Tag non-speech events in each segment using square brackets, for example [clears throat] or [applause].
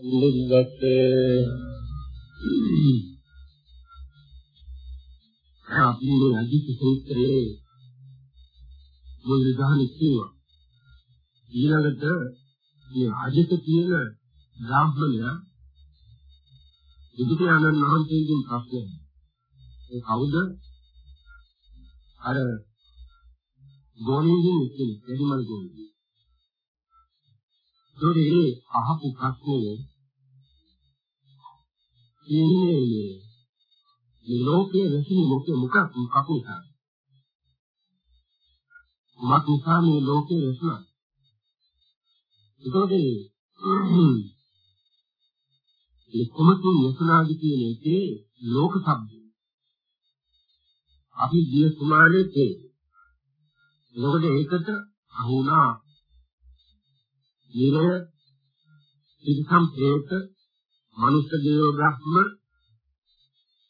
බුද්දත්තේ අපි මේ අදිත් සූත්‍රයේ මුල් විධානය කියනවා ඊළඟට මේ අදිත කියන බ්‍රාහ්මණය බුදුපියාණන් වහන්සේගෙන් ප්‍රශ්නය ඒ කවුද? අර ගෝණින්ගෙන් ඉන්නේ එදිමල් ගෝණින් ඒකේ අහපු ප්‍රශ්නේ ඉන්නේ. මේ ලෝකයේ රැසින මොකද මොකක් මොකක් නිසා මොකක් නිසා මේ ලෝකයේ රැසුණා ඒකෝදී ඒ කොමතුන් යසනාදි කියන එකේ ලෝක શબ્දය අපි දිය සුමානේ තේ. එතකොට ඒකට අහුණා ඊළඟ ඉතිකම් ප්‍රේත මනුෂ්‍ය දේව බ්‍රහ්ම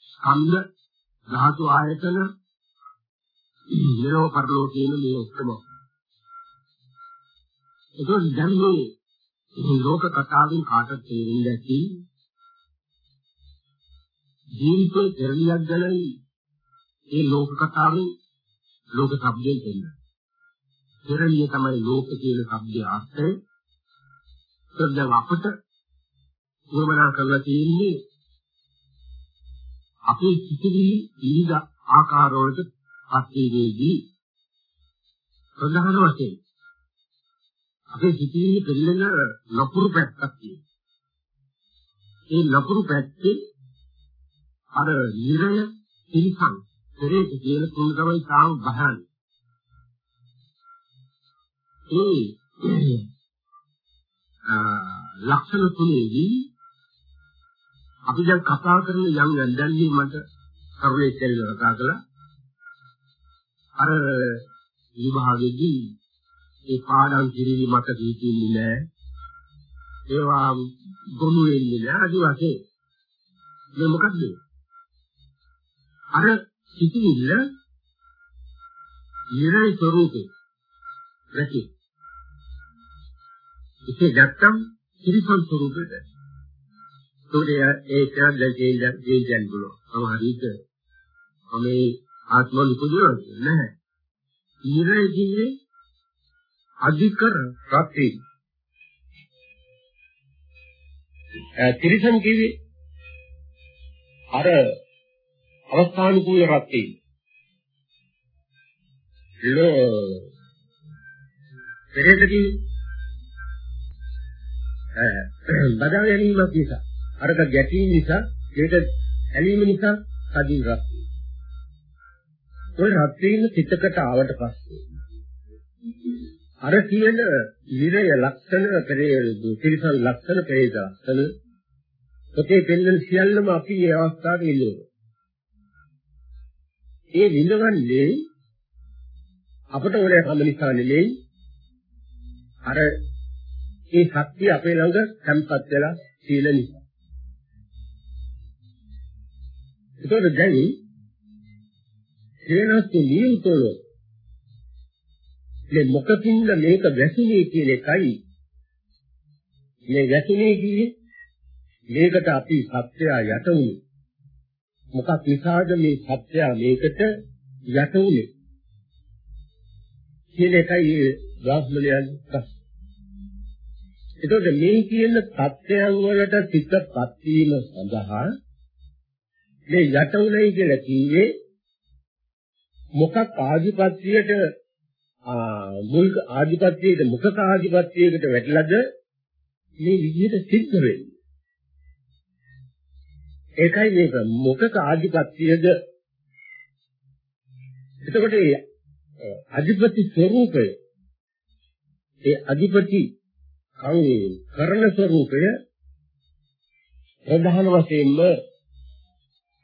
ස්කන්ධ ධාතු ආයතන ඊළඟ පරිලෝක කියන මේ ඔක්කොම. ඒක දැන් මේ ලෝක කතාවෙන් කාටද තේරෙන්නේ නැති? ජීවිතේ දෙරණියක් ගැන ඒ ලෝක කතාවෙන් ලෝක શબ્දයෙන් දෙන්න. දෙරණිය තමයි ලෝක කියන શબ્දයේ අර්ථය. දැන් අපිට උවමනා කරලා තියෙන්නේ අපේ සිතිවිලි විවිධ ආකාරවලට පත්වීමේදී ප්‍රධාන වශයෙන් අපේ සිතිවිලි පෙළෙන ලපුරු පැත්තක් තියෙනවා. ඒ ලපුරු පැත්තේ අර නිරය තිරිසන් පෙරේත කියන තුන තමයි තාම බහන්නේ. ඒ ලක්ෂණ තුනේදී අපි දැන් කතා කරන යම් දැන්නේ මට කරුණේ කියලා කතා කළා. අර විභාගෙදී ඒ පාඩම් කිරීම මට දීතින්නේ නැහැ. ඒවා ගොනු වෙන්නේ නැහැ අදි වශයෙන්. මේ මොකද්ද? අර සිටිවිල්ල නිරයි ස්වરૂපේ රැකේ. ඉතින් නැත්තම් ත්‍රිසං ස්වરૂපෙට. ඒකේ ඒක දැකේ දෙයයන් බලෝ. සමහරවිට මේ ආත්ම නිකුදුන නැහැ. නිරයිදී අධික රත්ති. ත්‍රිසං කිවි අර අවස්ථානුකූල රත්ති. ලෝ පෙරේතදී බදා ගැනීමක් නිසා අරක ගැටීම නිසා ඒක ඇලීම නිසා කදින් රත් ඔය රත් වීම සිතකට ආවට පස්සේ අර කියන විරය ලක්ෂණ පෙරේ තිරිසන් ලක්ෂණ පෙරේද ලක්ෂණ ඔතේ පෙන්වන සියල්ලම අපි මේ අවස්ථාවේ ඉන්නේ. ඒ විඳවන්නේ අපට ඕනෑ කම නිසා නෙමෙයි. අර ඒ ශක්තිය අපේ ළඟ තැම්පත් වෙලා සීල නිසා. ඒකද දැන් හේනස්තු නියුතල මේ මොකකින්ද මේක වැසුනේ කියන එකයි. මේ වැසුනේ කියේ මේකට අපි සත්‍යය යට වුනේ මොකක් නිසාද මේ සත්‍යය මේකට යට වුනේ කියන එකයි බ්‍රාහ්මණයන් ප්‍රශ්න එතකොට මේ කියන தත්ත්වයන් වලට සිතපත් වීම සඳහා මේ යටුණයි කියලා කිව්වේ මොකක් ආධිපත්‍යයට මුල් ආධිපත්‍යයට මොකක් ආධිපත්‍යයකට වැටලාද මේ විදිහට සිද්ධ වෙන්නේ. ඒකයි මේක. මොකක ආධිපත්‍යද එතකොට අධිපති ස්වરૂපය ඒ අධිපති කවුරු කරන ස්වરૂපය ප්‍රධාන වශයෙන්ම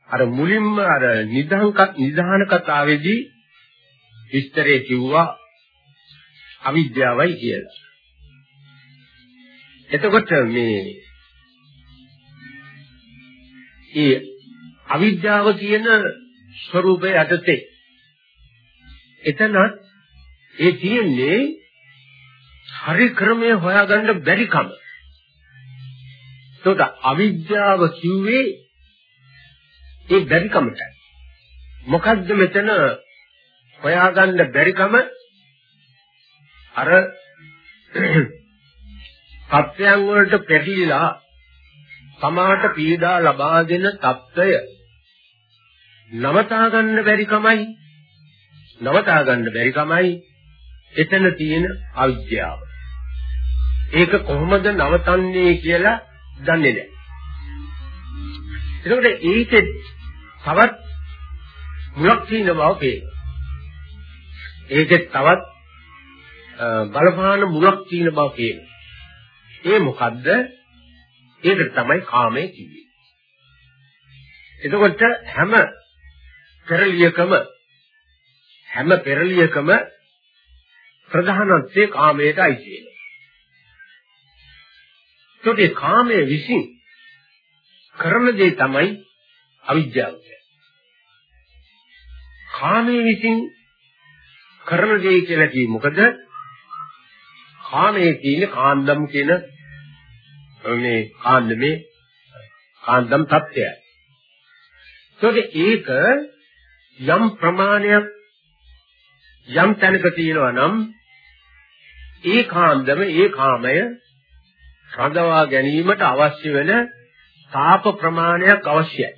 අර මුලින්ම අර නිධාන නිධාන කතාවේදී විස්තරේ කිව්වා අවිද්‍යාවයි කියලා. එතකොට මේ ඒ අවිද්‍යාව කියන ස්වરૂපය යටතේ එතන ඒ තියෙන්නේ හරි ක්‍රමය හොයාගන්න බැරි කම. ඒකට අවිද්‍යාව කිව්වේ ඒ බැරි කමටයි. මොකද්ද මෙතන හොයාගන්න බැරි කම? අර [clears throat] සත්‍යයන් වලට පැටලිලා සමාහට පීඩා ලබා දෙන తত্ত্বය නවතා ගන්න බැරි කමයි නවතා ගන්න බැරි කමයි එතන තියෙන අවිද්‍යාව. ඒක කොහොමද නවතන්නේ කියලා දන්නේ නැහැ. ඒකට ඒකේ තවත් මුලක් තියෙන බව පේනවා. ඒකේ තවත් බලපාන මුලක් තියෙන බව පේනවා. ඒ මොකද්ද? ඒකට තමයි කාමය කිව්වේ. එතකොට හැම පෙරලියකම හැම පෙරලියකම ප්‍රධානත්වයේ කාමයටයි තියෙන්නේ. ඒකේ කාමයේ විසින් කරන දේ තමයි අවිද්‍යාව කාමයේ විසින් කරන දේ කියලා කියේ මොකද? කාමයේ තියෙන කාන්දම් කියන මේ කාන්දමේ කාන්දම් තත්ත්වයයි. ඒකට ඒක යම් ප්‍රමාණයක් යම් තැනක තියෙනවා නම් ඒ කාන්දම ඒ කාමය රඳවා ගැනීමට අවශ්‍ය වෙන තාප ප්‍රමාණයක් අවශ්‍යයි.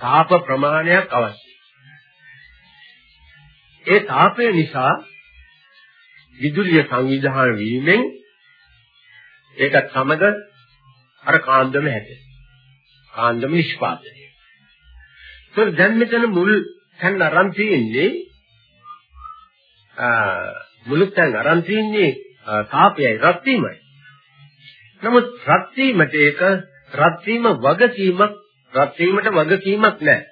තාප ප්‍රමාණයක් අවශ්‍යයි. ඒ තාපය නිසා විදුලිය සංවිධානය වීමෙන් ඒකත් සමග අර කාන්දම හැදේ. කාන්දම නිෂ්පාදනය. ඒක දැන් මෙතන මුල් තැන් අරන් තියෙන්නේ මුළු තැන් අරන් තියෙන්නේ තාපයයි රත් වීමයි. නමුත් රත් වීමට ඒක රත් වීම වගකීමක් රත් වීමට වගකීමක් නැහැ.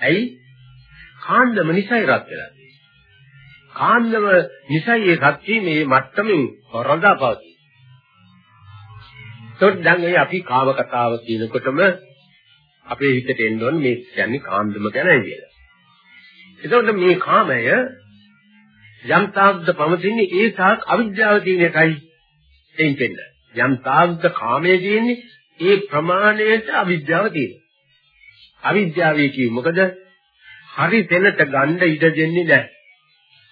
ඇයි? කාන්දම නිසයි රත් වෙලා තියෙන්නේ. කාන්දම නිසයි ඒ රත් වීමේ මට්ටමින් රඳා පවතී. ඒත් දැන් මේ අපි කාම කතාව කියනකොටම අපේ හිතට එන්න ඕනේ මේ කියන්නේ කාන්දම ගැනයි කියලා. එතකොට මේ කාමය යම් තාක්ද පවතින්නේ ඒ තාක් අවිද්‍යාව තියෙන එකයි එයින් පෙන්න. යම් තාක්ද කාමයේ තියෙන්නේ ඒ ප්‍රමාණයට අවිද්‍යාව තියෙනවා. අවිද්‍යාවේ කිව්ව මොකද? හරි තැනට ගන්න ඉඩ දෙන්නේ නැහැ.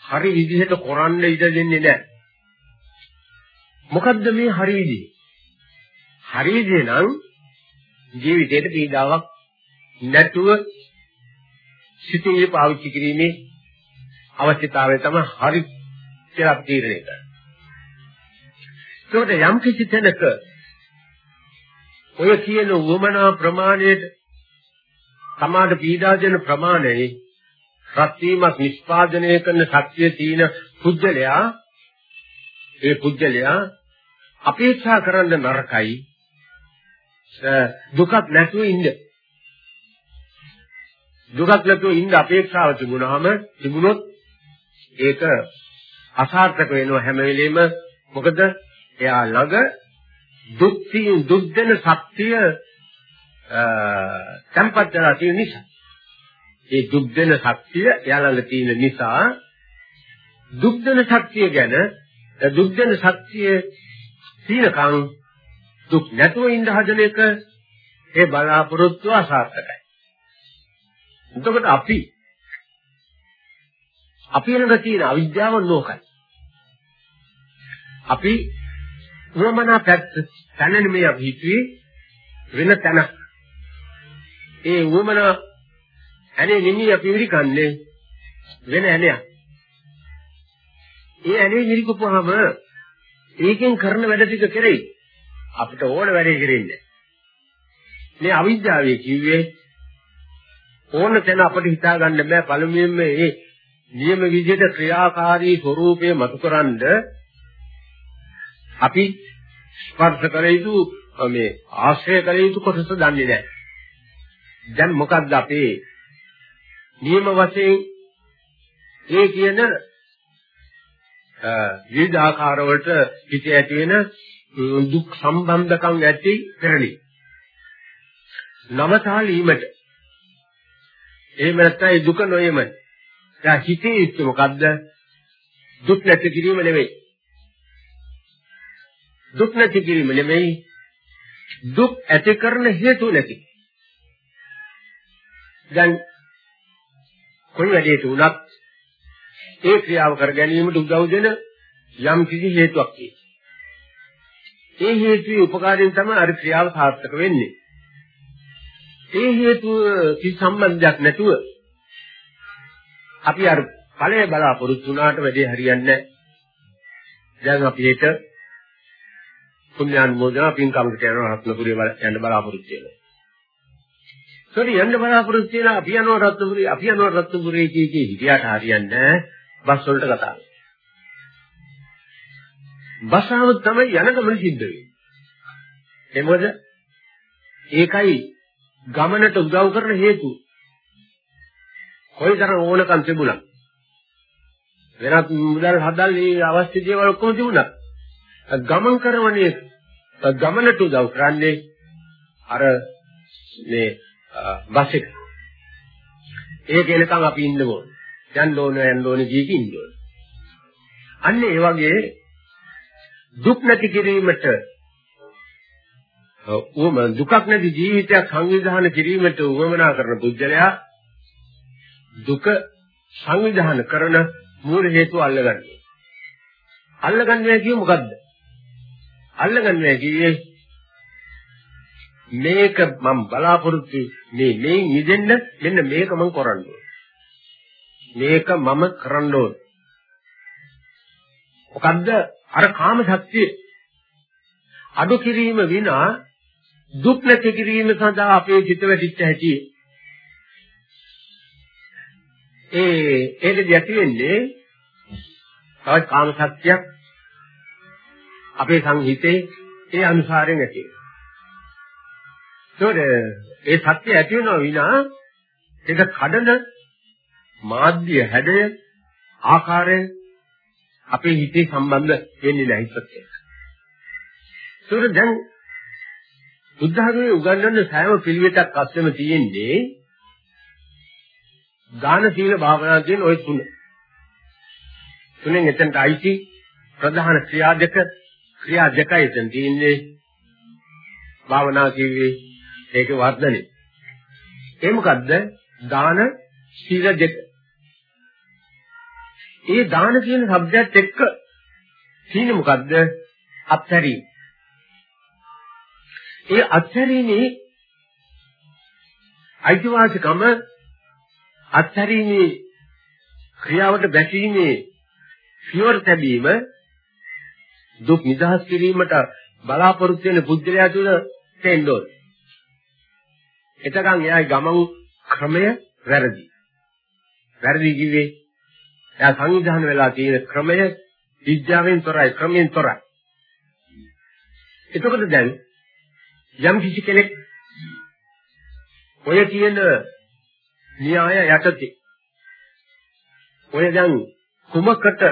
හරි විදිහට කරන්න ඉඩ දෙන්නේ නැහැ. මොකද්ද මේ හරි විදිහ? හරි විදිහ නම් ජීවිතේට පීඩාවක් නැතුව සිතිවිලි පාවිච්චි කිරීමේ අවශ්‍යතාවය තමයි හරි කියලා තීරණය කරන්නේ. ඒකට යම් කිසි තැනක ඔය කියන වමනා ප්‍රමාණයට සමාද පීඩා දෙන ප්‍රමාණය රත්වීමක් නිෂ්පාදනය කරන ශක්තිය තියෙන පුජ්‍යලයා ඒ පුජ්‍යලයා අපේක්ෂා කරන්න නරකයි දුකක් නැතුව ඉන්න දුකක් නැතුව ඉන්න අපේක්ෂාව තිබුණාම තිබුණොත් ඒක අසාර්ථක වෙනවා හැම වෙලෙම මොකද එයා ළඟ දුක් තියෙන දුක් දෙන ශක්තිය tempat වෙලා තියෙන නිසා ඒ දුක් දෙන ශක්තිය එයා ළඟ තියෙන නිසා දුක් දෙන ශක්තිය ගැන දුක් දෙන ශක්තිය සීලකම් දුක් නැතුව ඉඳ හදන එක ඒ බලාපොරොත්තු අසාර්ථකයි. එතකොට අපි අපි ළඟ තියෙන අවිද්‍යාව ලෝකයි. අපි වමනා පැත්ත තැනනේ මේ අපි හිතුවේ වෙන තැන. ඒ වමනා ඇනේ නිමි අපි විරිකන්නේ වෙන ඇනයක්. ඒ ඇනේ විරිකපුවාම ඒකෙන් කරන වැඩ ටික කෙරෙයි. අපිට ඕන වැඩේ කෙරෙන්නේ. මේ අවිද්‍යාවේ කිව්වේ ඕන තැන අපිට හිතා ගන්න බෑ පළමුවෙන්ම මේ නියම විදිහට ක්‍රියාකාරී ස්වરૂපය මතුකරනද අපි ස්පර්ශ කළ යුතු මේ ආශ්‍රය කළ යුතු කොටස දන්නේ නැහැ. දැන් මොකද්ද අපේ නියම වශයෙන් ඒ කියන විවිධ ආකාර වලට පිට ඇති වෙන දුක් සම්බන්ධකම් ඇති පෙරලි. නවතාලීමට එහෙම නැත්නම් දුක නොයම. දැන් හිතේ ඉස්ස මොකද්ද? දුක් නැති කිරීම නෙවෙයි. දුක් නැති කිරීම නෙමෙයි දුක් ඇති කරන හේතු නැති. දැන් කොයි වැඩේට උනත් ඒ ක්‍රියාව කර ගැනීමට උදව් දෙන යම් කිසි හේතුවක් තියෙනවා. ඒ හේතුවේ උපකාරයෙන් තමයි අර ක්‍රියාව සාර්ථක වෙන්නේ. ඒ හේතුව කිසි සම්බන්ධයක් නැතුව අපි අර ඵලය බලාපොරොත්තු වුණාට වැඩේ හරියන්නේ නැහැ. දැන් අපි ඒක පුණ්‍යානුමෝදනා පින්කමකට යනවා රත්නපුරිය යන්න බලාපොරොත්තු වෙනවා. සෝරි යන්න බලාපොරොත්තු වෙලා අපි යනවා රත්නපුරිය අපි යනවා රත්නපුරිය කිය කී හිටියට හරියන්නේ බස් වලට කතා කරනවා. බසාව තමයි යන ගමන සිද්ධ වෙන්නේ. ඒ මොකද ඒකයි ගමනට උදව් කරන හේතුව. කොයිතරම් ඕනකම් තිබුණා. වෙනත් මුදල් හදල් මේ අවශ්‍ය දේවල් ඔක්කොම තිබුණා. ගමන් කරවන්නේ ගමනට උදව් කරන්නේ අර මේ බස් එක. ඒක එනකන් අපි ඉන්න ඕන. යන්න ඕන යන්න ඕන කී කී ඉන්න ඕන. අන්න ඒ වගේ දුක් නැති කිරීමට උවම දුකක් නැති ජීවිතයක් සංවිධානය කිරීමට උවමනා කරන පුජ්‍යලයා දුක සංවිධානය කරන මූල හේතුව අල්ලගන්නේ. අල්ලගන්නේ කියේ මොකද්ද? අල්ලගන්නේ කියේ මේක මම බලාපොරොත්තු මේ මේ නිදෙන්න මෙන්න මේක මම කරන්න මේක මම කරන්න ඕන. මොකද්ද අර කාම ශක්තිය අඩු කිරීම විනා දුක් නැති කිරීම සඳහා අපේ චිත්ත වැටිච්ච හැටි ඒ ඒකදී ඇති වෙන්නේ තවත් කාම ශක්තියක් අපේ සංහිතේ ඒ අනුසාරයෙන් ඇති වෙනවා. ඒ සත්‍ය ඇති වෙනවා විනා ඒක කඩන මාධ්‍ය හැඩය ආකාරය අපේ හිතේ සම්බන්ධ වෙන්නේ නැහැ ඉස්සත්. ඒක දැන් බුද්ධ ධර්මයේ උගන්වන සෑම පිළිවෙතක් අස්සෙම තියෙන්නේ දාන සීල භාවනා කියන ওই තුන. තුනෙන් එතනට අයිති ප්‍රධාන ක්‍රියා දෙක ක්‍රියා දෙකයි එතන තියෙන්නේ. භාවනා කිව්වේ ඒක වර්ධනෙ. ඒ මොකද්ද? දාන සීල දෙක. ඒ දාන කියන શબ્දයත් එක්ක තියෙන මොකද්ද? අත්හැරීම. ඒ අත්හැරීමේ අයිතිවාසිකම අත්හැරීමේ ක්‍රියාවට බැසීමේ පියවර තැබීම දුක් නිදහස් කිරීමට බලාපොරොත්තු වෙන බුද්ධලයා තුළ තෙන්න ඕනේ. එතකන් එයාගේ ගමන් ක්‍රමය වැරදි. වැරදි කිව්වේ එයා සංවිධානය වෙලා තියෙන ක්‍රමය විද්‍යාවෙන් තොරයි ක්‍රමයෙන් තොරයි. එතකොට දැන් යම් කිසි කෙනෙක් ඔය කියන න්‍යාය යටතේ. ඔය දැන් කුමකට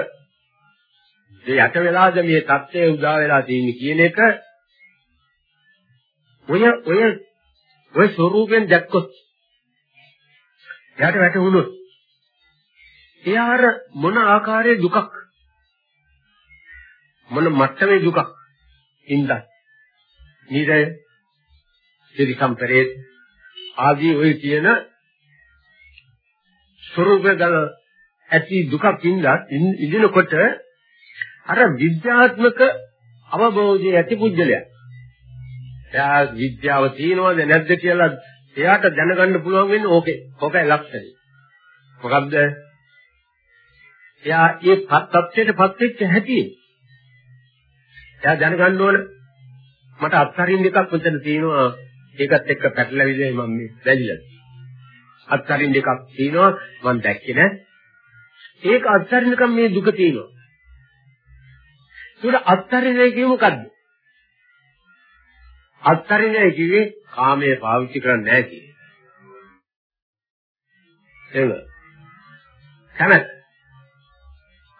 මේ යට වෙලාද මේ தත්ත්වය උදා වෙලා තියෙන්නේ කියන එක ඔය ඔය ඔය ස්වරූපෙන් දැක්කොත් එයාට වැටහුණොත් එයාර මොන ආකාරයේ දුකක් මොන මට්ටමේ දුකක් ඉඳන් නිරය ත්‍රිකම්පරේ ආදී ඔය කියන ස්වરૂපයක ඇති දුකක් ඉඳලා ඉඳිනකොට අර විද්‍යාත්මක අවබෝධය ඇති පුජ්‍යලයා එයා විද්‍යාව තියනවද නැද්ද කියලා එයාට දැනගන්න පුළුවන් වෙන්නේ ඕකේ. ඕකයි ලක්ෂණය. මොකද්ද? එයා ඒ තත්ත්වයටපත් වෙච්ච හැටි. එයා දැනගන්න ඕන මට අත්හරින්න එකක් මෙතන තියෙනවා. ඒකත් එක්ක පැටලවිලයි මම මේ වැලිලා. අත්හරින්න එකක් තියෙනවා මම දැක්කේ නෑ. ඒක අත්හරින්නකම් මේ දුක තියෙනවා. ඒක අත්හරින්නේ කිව්ව මොකද්ද? අත්හරින්නේ කිව්වේ කාමයේ පාවිච්චි කරන්නේ නැහැ කියන්නේ. එහෙම. කනත්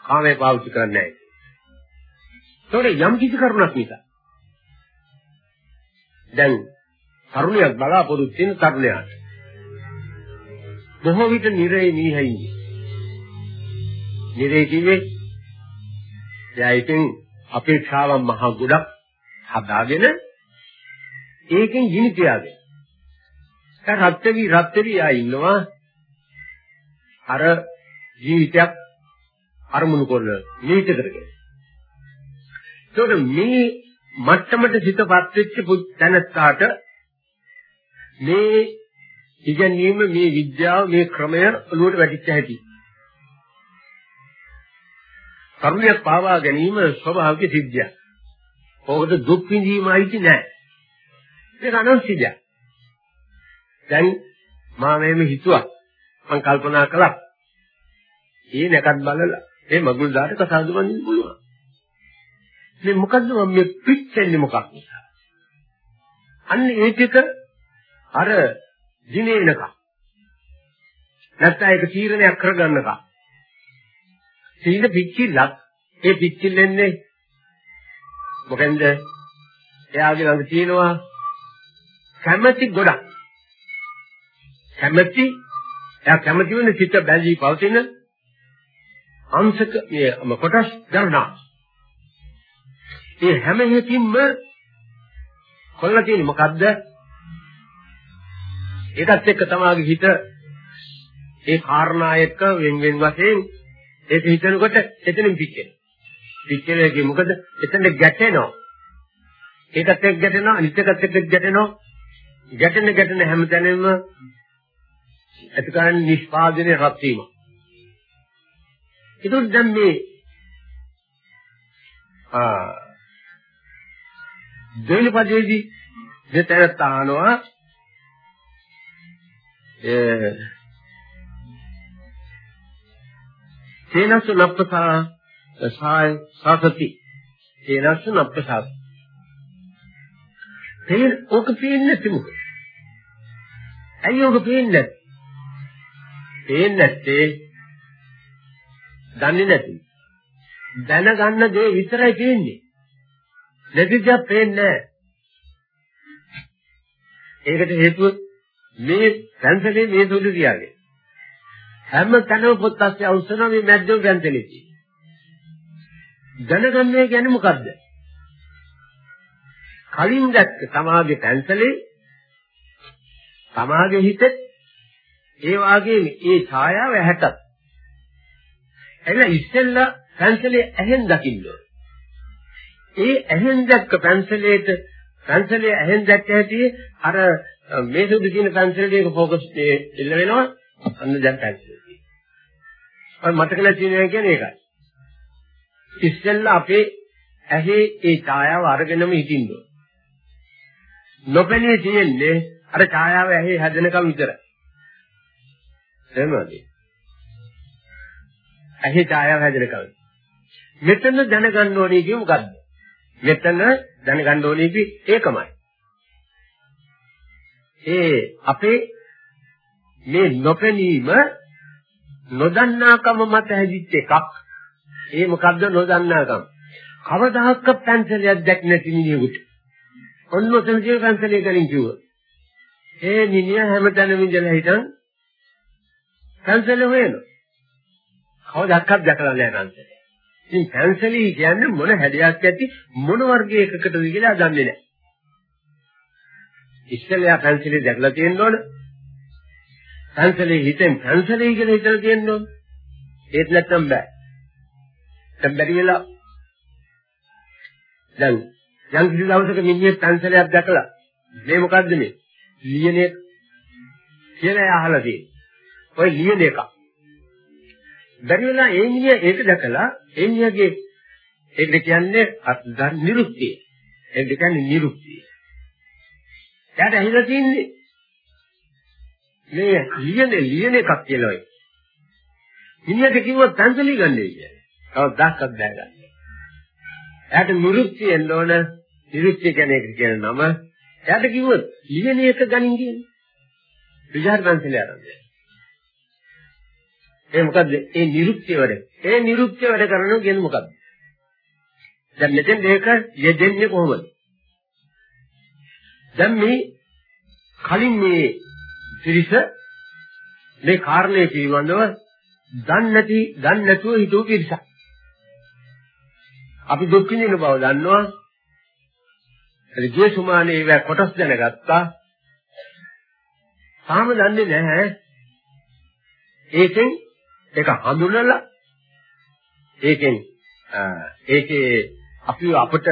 කාමයේ පාවිච්චි කරන්නේ නැහැ. ඒතකොට යම් කිසි කරුණක් නිසා දැන් තරුණියක් බලාපොරොත්තු වෙන තරුණයාට බොහෝ විට නිරේ මීහයි නිරේ කිව්වේ එයා ඉතින් අපේක්ෂාවන් මහා ගොඩක් හදාගෙන ඒකෙන් ගිනි තියාගෙන. දැන් රත්තරි රත්තරි ආ ඉන්නවා අර ජීවිතයක් අරමුණු කරන නීත කරගෙන. ඒකට මේ මට්ටමට සිතපත් වෙච්ච තැනත්තාට මේ ඉගෙනීම මේ විද්‍යාව මේ ක්‍රමය ඔළුවට වැටිච්ච හැටි. කර්මයක් පාවා ගැනීම ස්වභාවික සිද්ධියක්. ඕකට දුක් විඳීමයි නෑ. ඒක අනවශ්‍ය දෙයක්. දැන් මා මේ හිතුවා මම කල්පනා කළා. ඒ නැකත් බලලා ඒ මගුල් දාට කසාදු බඳින්න පුළුවන්. මේ මොකද්ද මම මේ පිච්චෙන්නේ මොකක් නිසා? අන්න ඒ ටික අර දිනේනකම් නැත්නම් ඒක තීරණයක් කරගන්නකම්. සීල පිච්චිලක් ඒ පිච්චිල්ලෙන්නේ මොකෙන්ද? එයාගේ ළඟ තියෙනවා කැමැති ගොඩක්. කැමැති එයා කැමැති වෙන සිත බැඳී පවතින අංශක මේ කොටස් ගණනා ඒ හැම එකකින්ම කොල්ල තියෙන්නේ මොකද්ද? ඒකත් එක්ක තමාගේ හිත ඒ කාරණා එක්ක වෙන වෙන වශයෙන් ඒක හිතනකොට එතනින් පිච්චෙනවා. පිච්චෙන්නේ මොකද? එතන ගැටෙනවා. ඒකත් එක්ක ගැටෙනවා අනිත් එකත් එක්ක ගැටෙනවා. ගැටෙන ගැටෙන හැමතැනම ඇති කරන්නේ නිෂ්පාදනයේ රත් වීම. ඒක දැන් මේ ආ දෙවෙනි පදයේදී දෙතර තානවා තේනස් නප්පසා සාය සාසති. තේනස් නප්පසා තේ ඔක පේන්නේ තිමුක ඇයි ඔක පේන්නේ පේන්නේ නැත්තේ දන්නේ නැති. දැනගන්න දේ විතරයි පේන්නේ. නැති දෙයක් පේන්නේ නැහැ. ඒකට හේතුව මේ පැන්සලේ මේ සුදු තියාගෙන හැම තැනම පොත් අස්සේ අවසන මේ මැද්දෝ පැන්සලේ තියෙන්නේ දැනගන්නේ කියන්නේ මොකද්ද? කලින් දැක්ක සමාගේ පැන්සලේ සමාගේ හිතේ ඒ වාගේ ඒ ඡායාව ඇහැටත්. එල ඉස්සෙල්ලා පැන්සලේ ඇහෙන් දකින්න ඒ ඇහෙන් දැක්ක පැන්සලේට පැන්සලේ ඇහෙන් දැක්ක හැටි අර මේ සුදු කියන පැන්සලේ එක ફોකස් එල්ල වෙනවා අන්න දැන් පැන්සලේ තියෙනවා. ඔය මතක නැති වෙනවා කියන්නේ ඒකයි. ඉස්සෙල්ලා අපේ ඇහි ඒ ඡායාව අරගෙනම හිටින්න ඕන. නොපෙනී තියෙන්නේ අර ඡායාව ඇහි හැදෙනකම් විතරයි. එහෙමද? ඇහි ඡායාව හැදෙනකම්. මෙතන දැනගන්න ඕනේ කිය මොකද්ද? මෙතන දැනගන්න ඕනේ කි ඒකමයි. ඒ අපේ මේ නොපෙනීම නොදන්නාකම මත හැදිච්ච එකක්. ඒ මොකද්ද නොදන්නාකම? කවදාහක්ක පැන්සලයක් දැක් නැති මිනිහෙකුට. ඔන්න ඔතන කියන පැන්සලේ ගලින් කිව්වා. ඒ මිනිහා හැමතැනම ඉඳලා හිටන් පැන්සල හොයනවා. කවදාහක්වත් දැකලා නැහැ පැන්සල. ඉතින් පැන්සලී කියන්නේ මොන හැඩයක් ඇති මොන වර්ගයකටද කියලා දන්නේ නැහැ. ඉස්සෙල්ලා පැන්සලේ දැකලා තියෙන්න ඕන. පැන්සලේ හිතෙන් පැන්සලේ කියලා හිතලා තියෙන්න ඕන. ඒත් නැත්තම් බෑ. දැන් බැරි වෙලා දැන් යම් කිසි දවසක මිනිහෙක් පැන්සලයක් දැකලා මේ මොකද්ද මේ? ලියන එක කියලා අහලා තියෙන්නේ. ඔය ලියන එක. බැරි වෙලා ඒ මිනිහ ඒක දැකලා ඒ මිනිහගේ ඒකට කියන්නේ නිරුක්තිය. ඒක කියන්නේ නිරුක්තිය. එයාට ඇහිලා තින්නේ මේ ලියන ලියන එකක් කියලා. මිනිහට කිව්වොත් පැන්සලි ගන්නයි කියන්නේ. කවදාවත් බෑ ගන්න. එයාට නිරුක්තිය එන්න ඕන නිරුක්තිය කියන්නේ ඒක කියන නම. එයාට කිව්වොත් ලියන එක ගනින් කියන්නේ. විචාර පැන්සලි ආරම්භය. ඒ මොකද්ද? ඒ නිරුක්තිය වැඩ. ඒ නිරුක්තිය වැඩ කරනවා කියන්නේ මොකද්ද? දැන් මෙතෙන් මේක යෙදෙන්නේ කොහොමද? දැන් මේ කලින් මේ ත්‍රිස මේ කාරණේ පිළිබඳව දන්නේ නැති දන්නේ නැතුව හිතුව පිරිසක්. අපි දුක් විඳින බව දන්නවා. ඒ ජේසුමානේ ඒවා කොටස් දැනගත්තා. තාම දන්නේ නැහැ. ඒකෙන් ඒක හඳුනලා ඒකෙන් ඒකේ අපි අපට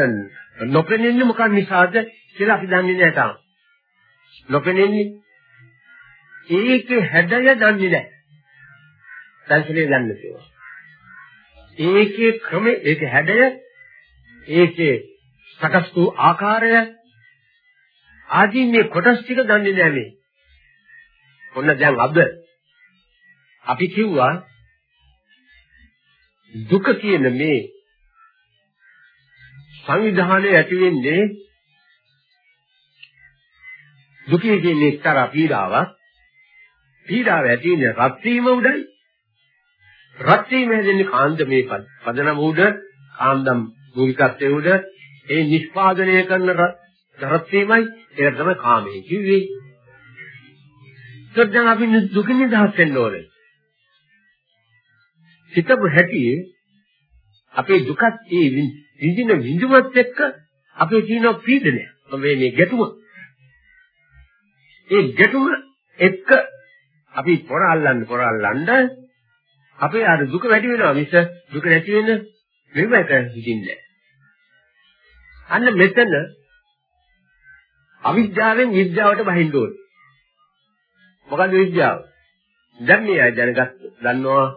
නොපෙනෙන්නේ මොකක් නිසාද කියලා අපි දන්නේ නැහැ තාම. නොපෙනෙන්නේ ඒකේ හැඩය දන්නේ නැහැ. දැන්සලේ දන්නේ නැහැ. ඒකේ ක්‍රමේ ඒකේ හැඩය ඒකේ සකස් වූ ආකාරය ආදී මේ කොටස් ටික දන්නේ නැහැ මේ. ඔන්න දැන් අද අපි කිව්වා දුක කියන මේ සංවිධානය ඇති වෙන්නේ දුකේ කියන්නේ එක්තරා පීඩාවක්. පීඩාව ඇති වෙන්නේ රත් වීම උඩයි රත් වීම හැදෙන්නේ කාන්දමේ පදනම උඩ කාන්දම් භූමිකත්වයේ උඩ. ඒ නිෂ්පාදනය කරන රත් වීමයි ඒක තමයි කාමයේ කිව්වේ. ඒත් දැන් අපි දුකින් නිදහස් වෙන්න ඕනේ. හිතපු හැටි අපේ දුකත් ඒ විඳින විඳුමත් එක්ක අපේ තියෙන පීඩනය මේ මේ ගැටුම. ඒ ගැටුම එක්ක අපි පොර අල්ලන්න පොර අල්ලන්න අපේ අර දුක වැඩි වෙනවා මිස දුක නැති වෙන මෙවක හිතින්නේ අන්න මෙතන අවිද්‍යාවෙන් විද්‍යාවට බහින්න ඕනේ මොකද විද්‍යාව දැන් මේ අය දැනගත් දන්නවා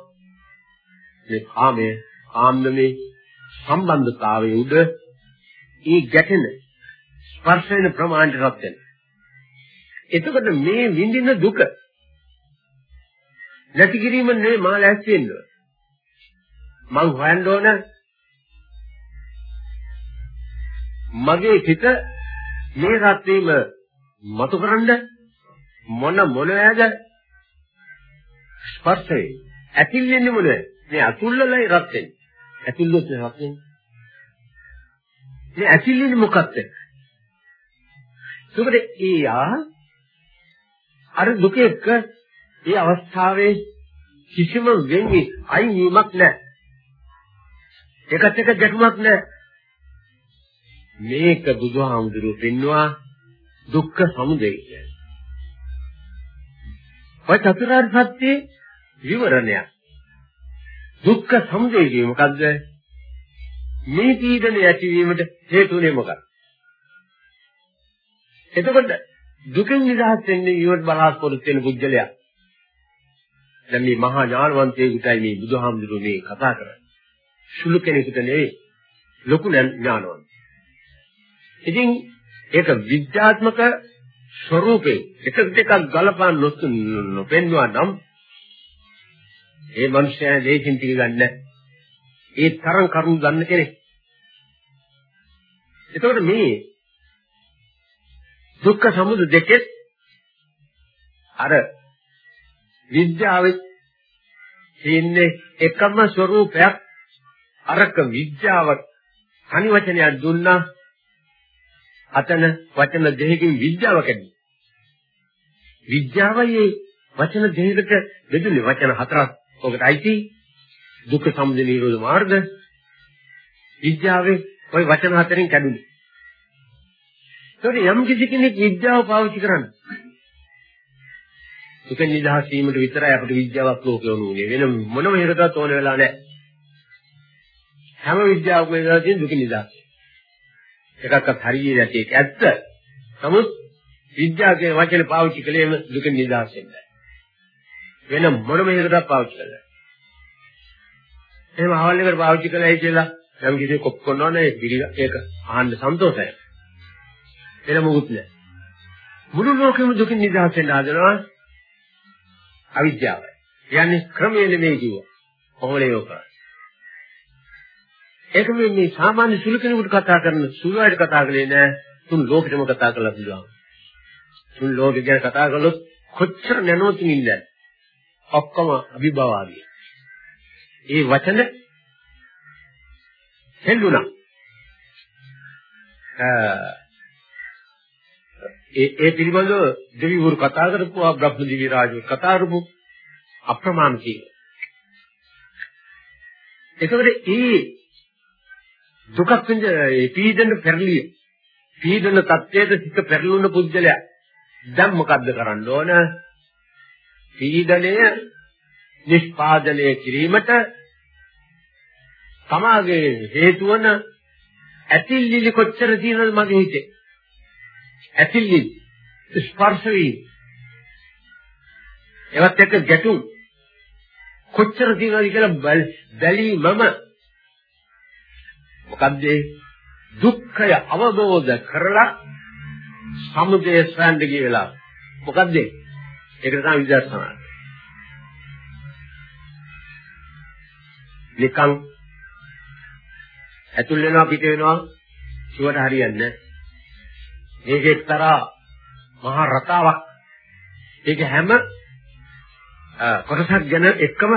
මේ කාමයේ ආම්නමේ සම්බන්ධතාවයේ උඩ ඒ ගැටෙන ස්පර්ශ වෙන ප්‍රමාණයට රත් වෙන. එතකොට මේ විඳින දුක නැති කිරීම නෙවෙයි මා ලැස්ති වෙන්න ඕන. මං හොයන්න ඕන මගේ හිත මේ රත් වීම මතු කරන්න මොන මොනවාද ස්පර්ශේ ඇතිල් වෙන්නේ මොනවද මේ අතුල්ලලයි රත් වෙන්නේ. ඇතුල්ලොත් රත් වෙන්නේ. මේ ඇතිල්ලෙන්නේ මොකක්ද? ඒකට ඊයා අර දුක එක්ක ඒ අවස්ථාවේ කිසිම වෙන්නේ අයින් වීමක් නැහැ. එකට එක ගැටුමක් නැහැ. මේක බුදුහාමුදුරුවෝ පෙන්වුවා දුක්ඛ සමුදය කියන්නේ. ඔය චතුරාර්ය සත්‍යයේ විවරණයක්. දුක්ඛ සමුදය කියන්නේ මොකද්ද? මේ පීඩන ඇතිවීමට හේතුනේ මොකක්ද? එතකොට දුකෙන් නිදහස් වෙන්නේ ඊවට බලාපොරොත්තු වෙන බුද්ධලයා. දැන් මේ මහා ඥානවන්තයෙකුටයි මේ බුදුහාමුදුරුවෝ මේ කතා කරන්නේ. සුළු කෙනෙකුට නෙවෙයි ලොකු ඥානවන්ත. ඉතින් ඒක විද්‍යාත්මක ස්වરૂපේ එක දෙකක් ගලපා නොපෙන්නවා නම් ඒ මනුස්සයා දේශින් පිළිගන්නේ ඒ තරම් කරුණු ගන්න කෙනෙක්. එතකොට මේ දුක්ඛ සමුදය දෙකෙත් අර විද්‍යාවේ තින්නේ එකම ස්වરૂපයක් අරක විද්‍යාව තනි වචනයක් දුන්නා. අතන වචන දෙකකින් විද්‍යාව කැදී විද්‍යාවයේ වචන දෙකකට බෙදුනේ. වචන හතරක් ඔකට අයිති. දුක්ඛ සමුදය නිරෝධ මාර්ග. විද්‍යාවේ ওই වචන හතරෙන් කැඩුනේ. ඒකට යම් කිසි කෙනෙක් විද්‍යාව පාවිච්චි කරන්නේ දුක නිදහස් වීමට විතරයි අපිට විද්‍යාවක් ලෝකේ වුණේ. වෙන මොනම හේතුවක්වත් ඕන වෙලා නැහැ. හැම විද්‍යාවකම ඉඳලා තියෙන දුක නිදහස්. එකක්වත් හරියට නැති එක ඇත්ත. නමුත් විද්‍යාව කියන වචනේ පාවිච්චි කළේම දුක නිදහස් වෙන්න. වෙන මොනම එකකටවත් පාවිච්චි කරලා. එහෙම අවල් එකට පාවිච්චි කළායි කියලා යම් කිසි කොප් කරනවනේ ඒක අහන්න සන්තෝෂයි. වෙන මොකුත් නෑ. මුළු ලෝකෙම දුකින් නිදහස් වෙන්න හදනවා අවිද්‍යාවයි. කියන්නේ ක්‍රමයේ නෙමෙයි කිව්වා. කොහොමද ඒක කරන්නේ? ඒක මේ සාමාන්‍ය සුළු කෙනෙකුට කතා කරන සුළු අයට කතා කරන්නේ නෑ. තුන් ලෝකෙටම කතා කරලා පුළුවන්. තුන් ලෝකෙ ගැන කතා කළොත් කොච්චර නැනොතින් ඉන්නේ. ඔක්කොම අභිභවාදී. ඒ වචන හෙල්ලුණා. ඒ ඒ පිළිබඳව දෙවිවරු කතා කරපුවා බ්‍රහ්ම දිවි රාජු කතා කරපු අප්‍රමාණ කීව. ඒකවල ඒ දුකක් විඳ ඒ පීඩන පෙරලිය පීඩන තත්ත්වයට සිත පෙරළුන පුද්ගලයා දැන් මොකද්ද කරන්න ඕන? පීඩනය නිෂ්පාදනය කිරීමට තමාගේ හේතු වන ඇතිල්ලිලි කොච්චර තියෙනවද මගේ හිතේ? ඇතිල්ලි ස්පර්ශ වී. ඒවත් එක්ක ගැටුම්. කොච්චර තියෙනවද කියලා බැලීමම. මොකද්ද? දුක්ඛය අවබෝධ කරලා සමුදය සඳ ගිය වෙලාව. මොකද්ද? ඒකට තමයි විදර්ශනා. නිකන් ඇතුල් වෙනවා පිට වෙනවා. කිව්වට හරියන්නේ නැහැ. මේක එක්තරා මහා රතාවක් ඒක හැම කොටසක් ගැන එකම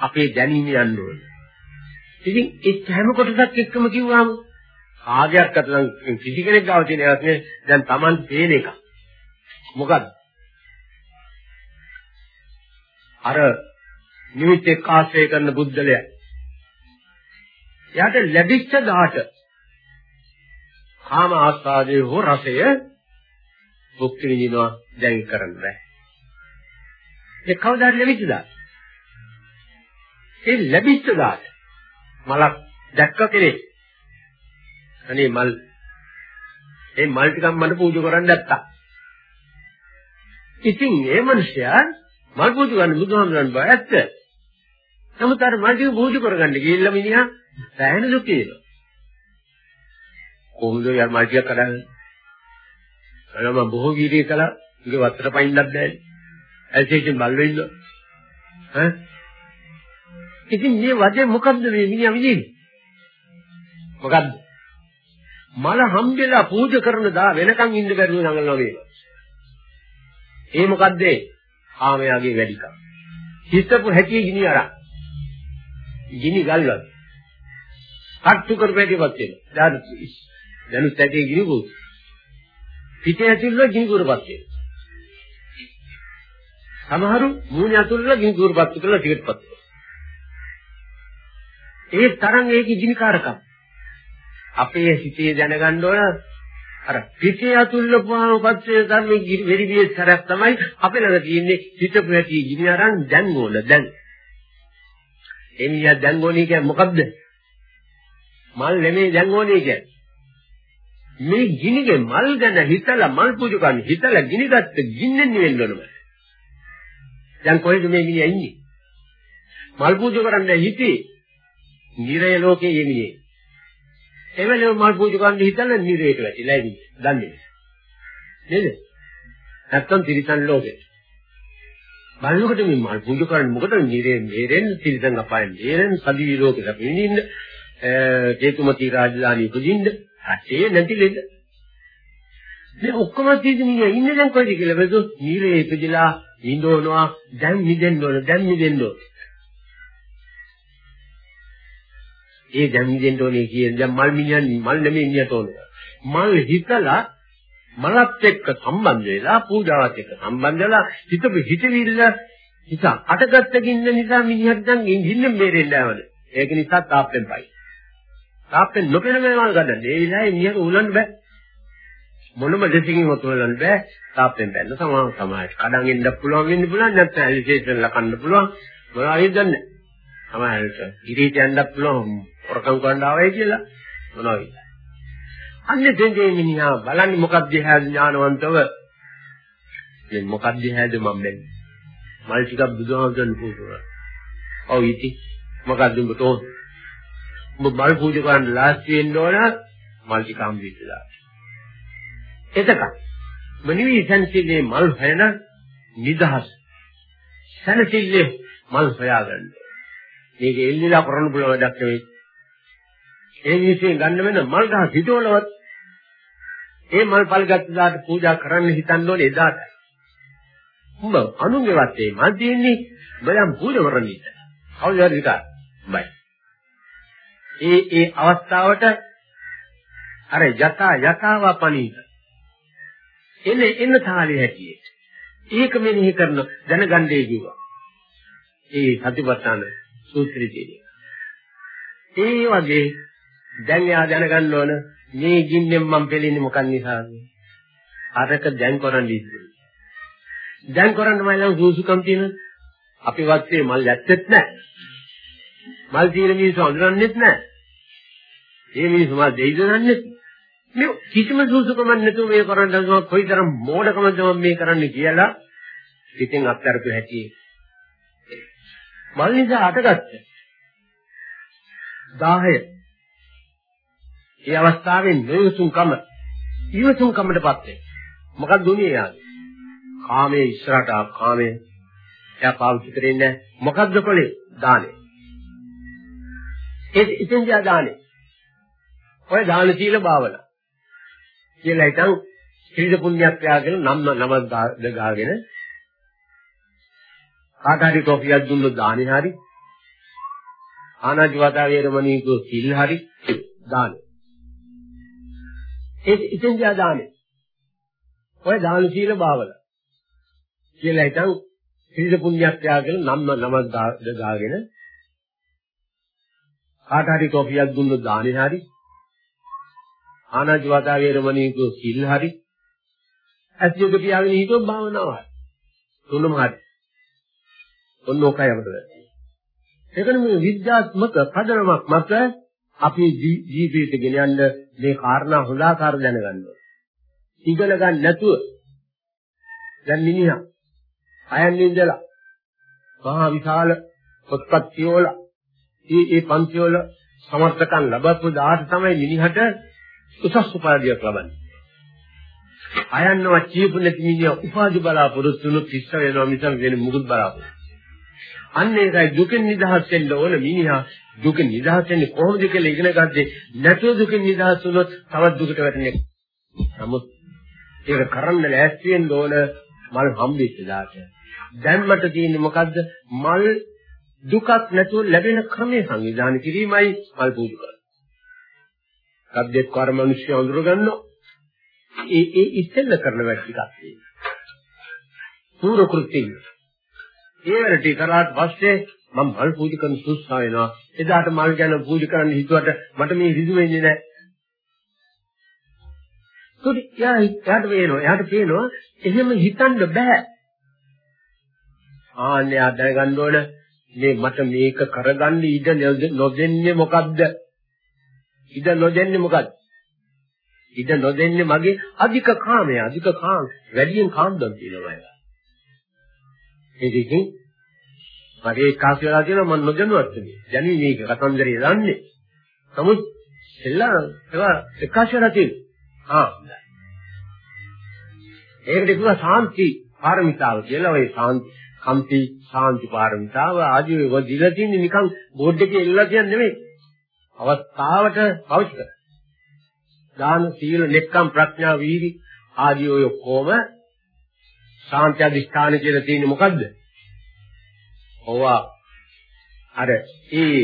අපේ දැනීම යන්න ඕනේ. ඉතින් ඒ හැම කොටසක් එක්කම කිව්වම ආගයක් අතලන් කිසි කෙනෙක් ගාව තියෙන එකක් නේ දැන් Taman පේන එක. මොකද්ද? අර නිමිත් එක්ක ආශ්‍රය කරන බුද්ධලයා. එයාට ලැබිච්ච දාට කාම ආස්වාදයේ හෝ රසය භුක්ති විඳිනවා දැන් කරන්න බෑ. ඒ කවදාද ලැබිච්ච දාට? ඒ ලැබිච්ච දාට මලක් දැක්ක කෙනෙක් අනේ මල් ඒ මල් ටිකක් මට පූජා කරන්න නැත්තා. ඉතින් මේ මිනිසයා මල් පූජා කරන්න බුදුහාමුදුරන් බය ඇත්ත. නමුත් අර මල් ටික පූජා කරගන්න ගිහිල්ලා මිනිහා සෑහෙන දුක් විඳිනවා. කොහොමද යාර මල් ටික කඩන්නේ? අරම බොහෝ වීර්යය කළා. ඒක වත්තට පයින්නත් බෑනේ. ඇල්සේෂන් බල් වෙන්න. ඈ? ඉතින් මේ වදේ මොකද්ද මේ මිනිහා විඳින්නේ? මොකද්ද? මල හම්බෙලා පූජා කරන දා වෙනකන් ඉන්න බැරුව නඟලනවා මේක. ඒ මොකද්ද? ආමයාගේ වැඩිකම. හිතපු හැටි ගිනි අරන්. ගිනි ගල්වත්. කට්ටු කරපැටිපත් වෙන. දාන දැනුත් ඇටේ ගිනි කෝ. පිටේ ඇතුළේ ගිනි කුරපත් වෙන. සමහරු මූණ ඇතුළේ ගිනි කුරපත් කරලා ටිකට්පත් වෙනවා. ඒ තරම් ඒකේ ගිනිකාරකම්. අපේ හිතේ දැනගන්න ඕන අර පිටේ අතුල්ලපුවාම පස්සේ ධර්මයේ වෙරිවියේ සරක් තමයි අපේ ළඟ තියෙන්නේ හිතපු ඇති ගිනි අරන් දැන් ඕන දැන් එන්නේ දැන් ඕනේ කියන්නේ මොකද්ද මල් නෙමෙයි දැන් ඕනේ කියන්නේ මේ ගිනිගේ මල් ගැන හිතලා මල් පූජා කරන්න හිතලා ගිනිගත්ත ගින්නෙන් නෙවෙන්න ඕනම දැන් කොහෙද මේ මිනිහා ඉන්නේ මල් පූජා කරන්න හිතේ නිරය ලෝකයේ යෙමිනේ එවලෙම මල් පූජා කරන්න හිතන නිරේට වැටිලා ඉන්නේ. දන්නේ නේද? නැත්තම් තිරිසන් ලෝකෙ. බලනකොට මේ මල් පූජා කරන්නේ මොකටද? නිරේ මේරෙන් තිරිසන් අපායෙන් මේරෙන් සදිවි ලෝකෙට පිනින්න කේතුමති රාජධානිය උපදින්න රටේ නැතිලෙද? මේ ඔක්කොම තියෙන්නේ ඉන්නේ දැන් කොයිද කියලා බෙදු නිරේ ඉපදිලා ඉඳෝනවා දැන් මිදෙන්න ඕන දැන් මිදෙන්න ඕන ඒ දැන් දෙන්න ඕනේ කියන දැන් මල් මිනිහන් මල් නෙමෙයි මිනිහට ඕන. මල් හිතලා මලත් එක්ක සම්බන්ධ වෙලා පූජාවත් එක්ක සම්බන්ධ වෙලා හිතපු හිතවිල්ල නිසා අටගත්ත ගින්න නිසා මිනිහට දැන් ගින්න මේරෙන්න ආවද. ඒක නිසා තාප්පෙන් පයි. තාප්පෙන් නොපෙන මේවල් ගන්න. ඒ විලායේ මිනිහට උලන්න බෑ. මොනම දෙයකින් උතුලන්න බෑ. තාප්පෙන් බැන්න සමාන සමාජයට. කඩන් එන්න පුළුවන් වෙන්න පුළුවන් නැත්නම් ඇලිසේෂන් ලකන්න පුළුවන්. මොනවා හරි දන්නේ. සමාජයට ඉරිට යන්නත් පුළුවන්. හොරකම් කරන්න ආවයි කියලා මොනවද? අන්නේ දෙන්නේ මිනිහා බලන්නේ මොකක්ද හැද ඥානවන්තව මේ මොකක්ද හැද මම බැන්නේ මල් ටිකක් බුදුහාමුදුරන් පූජා ඔව් ඉති මොකක්ද උඹ තෝ උඹ මල් පූජා කරන්න ලාස්ති වෙන්න ඕන මල් ටික හම් වෙච්චලා එතක මනිවි සංසිල්ලේ මල් හයන නිදහස් සනසිල්ලේ මල් හොයාගන්න මේක එල්ලිලා කරන්න පුළුවන් වැඩක් නෙවෙයි ඒ විශ්යෙන් ගන්න වෙන මල් ගහ සිටවලවත් ඒ මල් පල් ගත්ත දාට පූජා කරන්න හිතන්න ඕනේ එදාට. උඹ අනුන්ගේ වත්තේ මල් තියෙන්නේ බයම් පූජා කරන්නේ. කවුද හරි විකාර. බයි. ඒ ඒ අවස්ථාවට අර යතා යතාව පණීත. එන්නේ එන්න තාලේ හැටියට. ඒක මෙනෙහි කරන දැනගන්නේ කිව්වා. ඒ සතිපට්ඨාන සූත්‍රයේ තියෙන. ඒ වගේ දැන් එයා දැනගන්න ඕන මේ ගින්නෙන් මම පෙළෙන්නේ මොකක් නිසාද? අරක දැන් කරන්නේ ඉන්නේ. දැන් කරන්න මම ළඟ සූසුකම් තියෙන අපි වත්තේ මල් ඇත්තෙත් නැහැ. මල් තියෙන මිනිස්සු අඳුරන්නේත් නැහැ. ඒ මිනිස්සු මල් දෙයිද දන්නේත් මේ කිසිම සූසුකමක් නැතුව මේ කරන්න හදනවා කොයිතරම් මෝඩකමද මේ කරන්නේ කියලා ඉතින් අත්තරපු හැටි. මල් නිසා අටගත්ත. 10 ඒ අවස්ථාවේ නියුතුම්කම ඊවතුම්කමටපත් වේ මොකක්ද දුන්නේ යාගේ? කාමයේ ඉස්සරහට කාමයේ. එයා පාවිච්චි කරන්නේ මොකක්ද කොලේ? දානේ. ඒ ඉතින් දිහා දානේ. ඔය දාන සීල භාවනා කියලා හිතන් ත්‍රිද පුණ්‍යක් ත්‍යාගගෙන නම් නමක් ගාගෙන කාට හරි ටොෆියක් දුන්නොත් දානේ හරි. ආනාජවතා වේරමණී කෝ සිල් හරි දානේ. ඒ ඉතින් දිහා දානේ ඔය දාන සීල භාවනා කියලා හිතන් ත්‍රිද පුණ්‍යක් ත්‍යාගගෙන නම් නමක් ගාගෙන කාට හරි ටොෆියක් දුන්නොත් දානේ හරි. ආනාජවතා වේරමණී කෝ සිල් හරි. ඇසියක පියාගෙන හිතුවොත් භාවනාවයි. තුනම හරි. ඔන්න ඕකයි අපිට වෙන්නේ ඒකනේ මේ විද්‍යාත්මක පදනමක් මත අපි ජීවිතය ගෙන යන්න මේ කාරණා හොඳාකාර දැනගන්න ඉගෙන ගන්න නැතුව දැන් මිනිහා අයන් ඉඳලා මහා විශාල පොත්පත් කියවලා ඒ ඒ පන්තිවල සමර්ථකම් ලැබපු දාට තමයි මිනිහට උසස් උපාධියක් ලබන්නේ. අයන්නව කියපු නැති මිනිහ උපාධි බලාපොරොත්තු වුණු කිස්ස වෙනවා මිසක් වෙන මුකුත් බලාපොරොත්තු. අන්න ඒකයි දුකෙන් නිදහස් වෙන්න ඕන මිනිහා දුකෙන් නිදහස් වෙන්නේ කොහොමද කියලා ඉගෙන ගත්තේ නැතුව දුකෙන් නිදහස් වුණොත් තවත් දුකට වැටෙන්නේ. නමුත් ඒක කරන්න ලෑස්ති වෙන්න ඕන මල් හම්බෙච්ච දාට. දැන් මට තියෙන්නේ මොකද්ද? මල් දුකක් නැතුව ලැබෙන ක්‍රමයේ සංවිධානය කිරීමයි මල් පූජා සද්දෙත් කර මිනිස්සු අඳුර ගන්නවා. ඒ ඒ ඉස්සෙල්ල කරන වැඩ ටිකක් තියෙනවා. පූර්ව කෘත්‍යය. ඒ වැඩ ටික කරාට පස්සේ මම මල් පූජා කරන සුස්සා වෙනවා. එදාට මල් ගැන පූජා කරන්න හිතුවට මට මේ රිදු වෙන්නේ නැහැ. සුදි යා යාට වෙනවා. යාට පේනවා එහෙම හිතන්න බෑ. ආන්නේ ආදය ගන්න ඕන මේ මට මේක කරගන්න ඉඩ නොදෙන්නේ මොකද්ද? ඉඩ නොදෙන්නේ මොකද්ද? ඉඩ නොදෙන්නේ මගේ අධික කාමය, අධික කාම, වැඩියෙන් කාමදම් තියෙනවා ඒක. ඒකකින් මගේ කාසි වෙලා තියෙනවා මම නොදැනුවත් නෙමෙයි. ජනි මේක කතන්දරේ දන්නේ. නමුත් එල්ලා ඒවා එකාශලා තියෙනවා. ආ. ඒකට කියනවා සාන්ති පාරමිතාව කියලා. ඔය සාන්ති කම්පි සාන්ති පාරමිතාව ආදී ඒවා දීලා තින්නේ නිකන් බෝඩ් එකේ එල්ලලා තියන්නේ නෙමෙයි. අවස්ථාවට පාවිච්චි කරනවා. දාන සීල නෙක්ඛම් ප්‍රඥා වීරි ආදී ඔය කොම ශාන්ති අධිෂ්ඨාන කියලා තියෙන්නේ මොකද්ද? ඕවා අර ඒ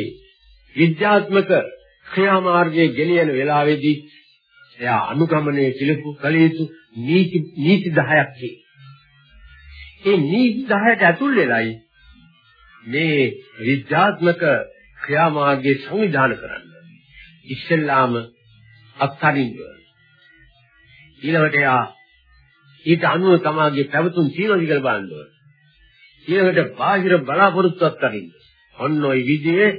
විද්‍යාත්මක ක්‍රියාමාර්ගයේ ගෙනියන වෙලාවේදී එයා අනුගමනය පිළිපු කළ යුතු නීති නීති 10ක් තියෙනවා. ඒ නීති 10ට ඇතුල් වෙලයි මේ විද්‍යාත්මක ක්‍රියාමාර්ගයේ සංවිධානය කරන්න. ඉස්සෙල්ලාම අත්හරින්න ඊළඟට යා ඊට අනුව තමාගේ පැවතුම් තියෙනවද කියලා බලන්න ඕන. ඊළඟට බාහිර බලාපොරොත්තු අත්හරින්න. ඔන්න ඔය විදිහේ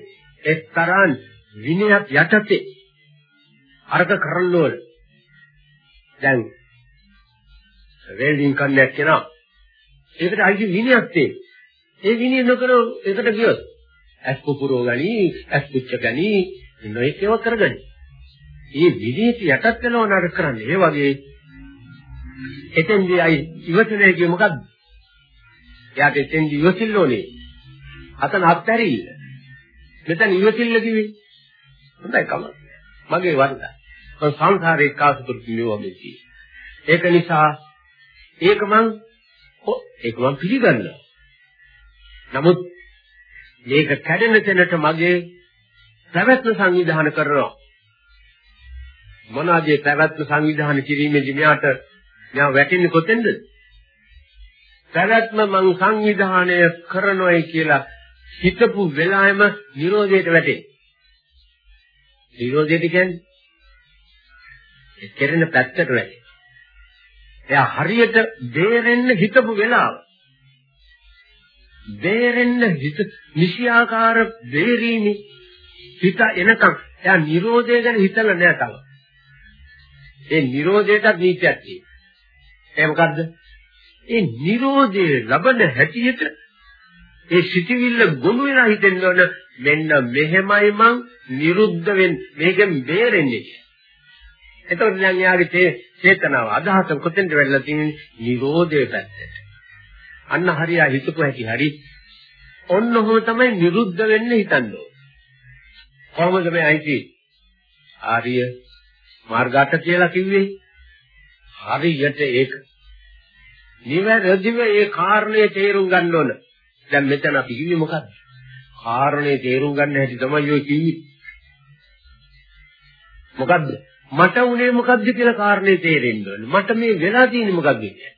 එක්තරාන් විනයක් යටතේ අරක කරන්න ඕන. දැන් වෙල්ඩින් කන්නක් කෙනා ඒකට අයිති විනයක් තියෙනවා. ඒ විනය නොකර ඒකට ගියොත් ඇස් පුපුරෝ ගනි, ඇස් පුච්ච ගනි, නොයෙක් ඒවා කරගනි. මේ විදේශ යටත් වෙනව නඩ කරන්නේ. ඒ වගේ එතෙන්දී අයි ඉවසනේ කිය මොකද්ද? එයාට එතෙන්දී ඉවසිල්ල ඕනේ. අතන අත්හැරිල්ල. මෙතන ඉවසිල්ල කිව්වේ. හොඳයි කම. මගේ වරද. මම සංසාරේ කාසතුරු කිව්වා මේ ඒක නිසා ඒක මං ඒක මං පිළිගන්නවා. නමුත් මේක කැඩෙන තැනට මගේ පැවැත්ම සංවිධානය කරනවා. මොනවාද මේ පැවැත්ම සංවිධානය කිරීමේදී මෙයාට මෙයා වැටෙන්නේ කොතෙන්ද? පැවැත්ම මං සංවිධානය කරනොයි කියලා හිතපු වෙලාවෙම Nirodheට වැටේ. Nirodheට කියන්නේ ඒ කෙරෙන පැත්තට වැටේ. එයා හරියට බේරෙන්න හිතපු වෙලාව. බේරෙන්න හිත නිසියාකාර බේරීමේ හිත එනකම් එයා Nirodha ගැන හිතලා නෑ තාම. ඒ Nirodhaටත් නීතියක් තියෙනවා. ඒ මොකද්ද? ඒ Nirodhe ලබන හැටියට ඒ සිටිවිල්ල ගොනු වෙලා හිතෙන්න ඕන මෙන්න මෙහෙමයි මං නිරුද්ධ වෙන්නේ මේකෙන් බේරෙන්නේ. එතකොට දැන් යාගේ චේතනාව අදහස කොතෙන්ද වෙලා තියෙන්නේ? Nirodhe පැත්තට. අන්න හරියා හිතපු හැටි හරි. ඔන්න ඔහොම තමයි නිරුද්ධ වෙන්න හිතන්නේ. කොහොමද මේ අයිති? ආර්ය මාර්ගාට කියලා කිව්වේ? හරියට ඒක. නිවැරදිව ඒ කාරණේ තේරුම් ගන්න ඕන. දැන් මෙතන අපි කිව්වේ මොකද්ද? කාරණේ තේරුම් ගන්න හැටි තමයි ඔය කිව්වේ. මොකද්ද? මට උනේ මොකද්ද කියලා කාරණේ තේරෙන්න ඕනේ. මට මේ වෙලා තියෙන්නේ මොකද්ද කියන්නේ?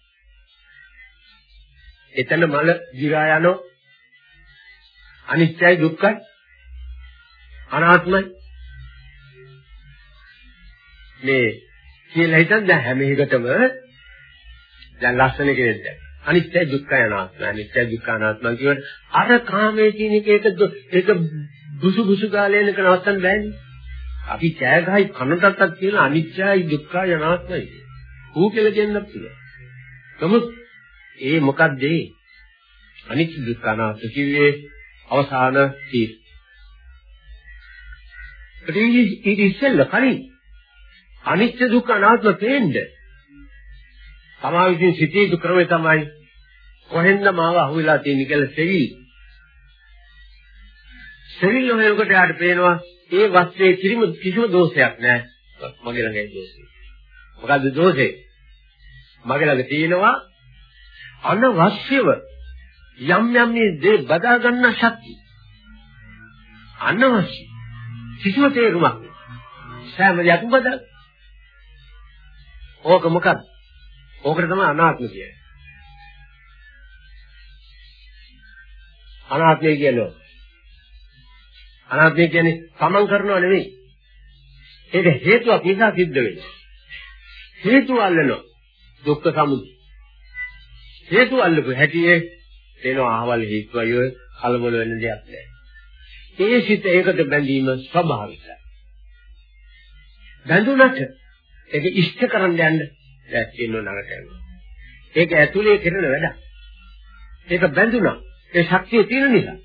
එතන මල දිරා යනෝ අනිත්‍යයි දුක්ඛයි. අනාත්මයි. මේ කියලා හිතන් දැන් හැම එකටම දැන් ලස්සන කෙනෙක් දැන්. අනිත්‍ය දුක්ඛ අනාත්ම අනිත්‍ය දුක්ඛ අනාත්ම කියවට අර කාමයේ කියන එක ඒක බුසු බුසු ගාලේ නක නවත්තන්න බෑනේ. අපි කෑ ගහයි කනටත් කියන අනිත්‍යයි දුක්ඛයි අනාත්මයි. ඌ කියලා කියන්නත් පුළුවන්. නමුත් ඒ මොකක්ද ඒ අනිත්‍ය දුක්ඛ අනාත්ම කිව්වේ අවසාන තීර ඊට ඉස්සෙල්ල කලින් අනිත්‍ය දුක්ඛ අනාත්ම තේන්නේ තමා විසින් සිටී යුතු ක්‍රමය තමයි කොහෙන්ද මාව අහුවෙලා තියෙන්නේ කියලා සෙවි. සෙවිල් හොයනකොට යාට පේනවා ඒ වස්ත්‍රයේ කිසිම කිසිම දෝෂයක් නැහැ. මගේ ළඟයි දෝෂය. මොකද්ද දෝෂේ? මගේ ළඟ තියෙනවා අනවශ්‍යව යම් යම් මේ දේ බදා ගන්න ශක්තිය. අනවශ්‍ය කිසිම තේරුමක් සෑම දෙයක්ම බදා. ඕක මොකක්ද? ඕකට තමයි අනාත්ම කියන්නේ. අනාත්මය කියන්නේ අනාත්මය කියන්නේ තමන් කරනව නෙවෙයි. ඒක හේතුවක් නිසා සිද්ධ වෙන්නේ. හේතු අල්ලනවා දුක්ඛ සමුදය. හේතු අල්ලපු හැටියේ තේනවා අහවල් හේතුවයි කලබල වෙන්න දෙයක් නැහැ. ඒ සිත ඒකට බැඳීම ස්වභාවිකයි. බැඳුනට ඒක ඉෂ්ට කරන්න යන්න දැක්කෙන්න නරක යනවා. ඒක ඇතුලේ කරන වැඩ. ඒක බැඳුනා. ඒ ශක්තිය තියෙන නිසා.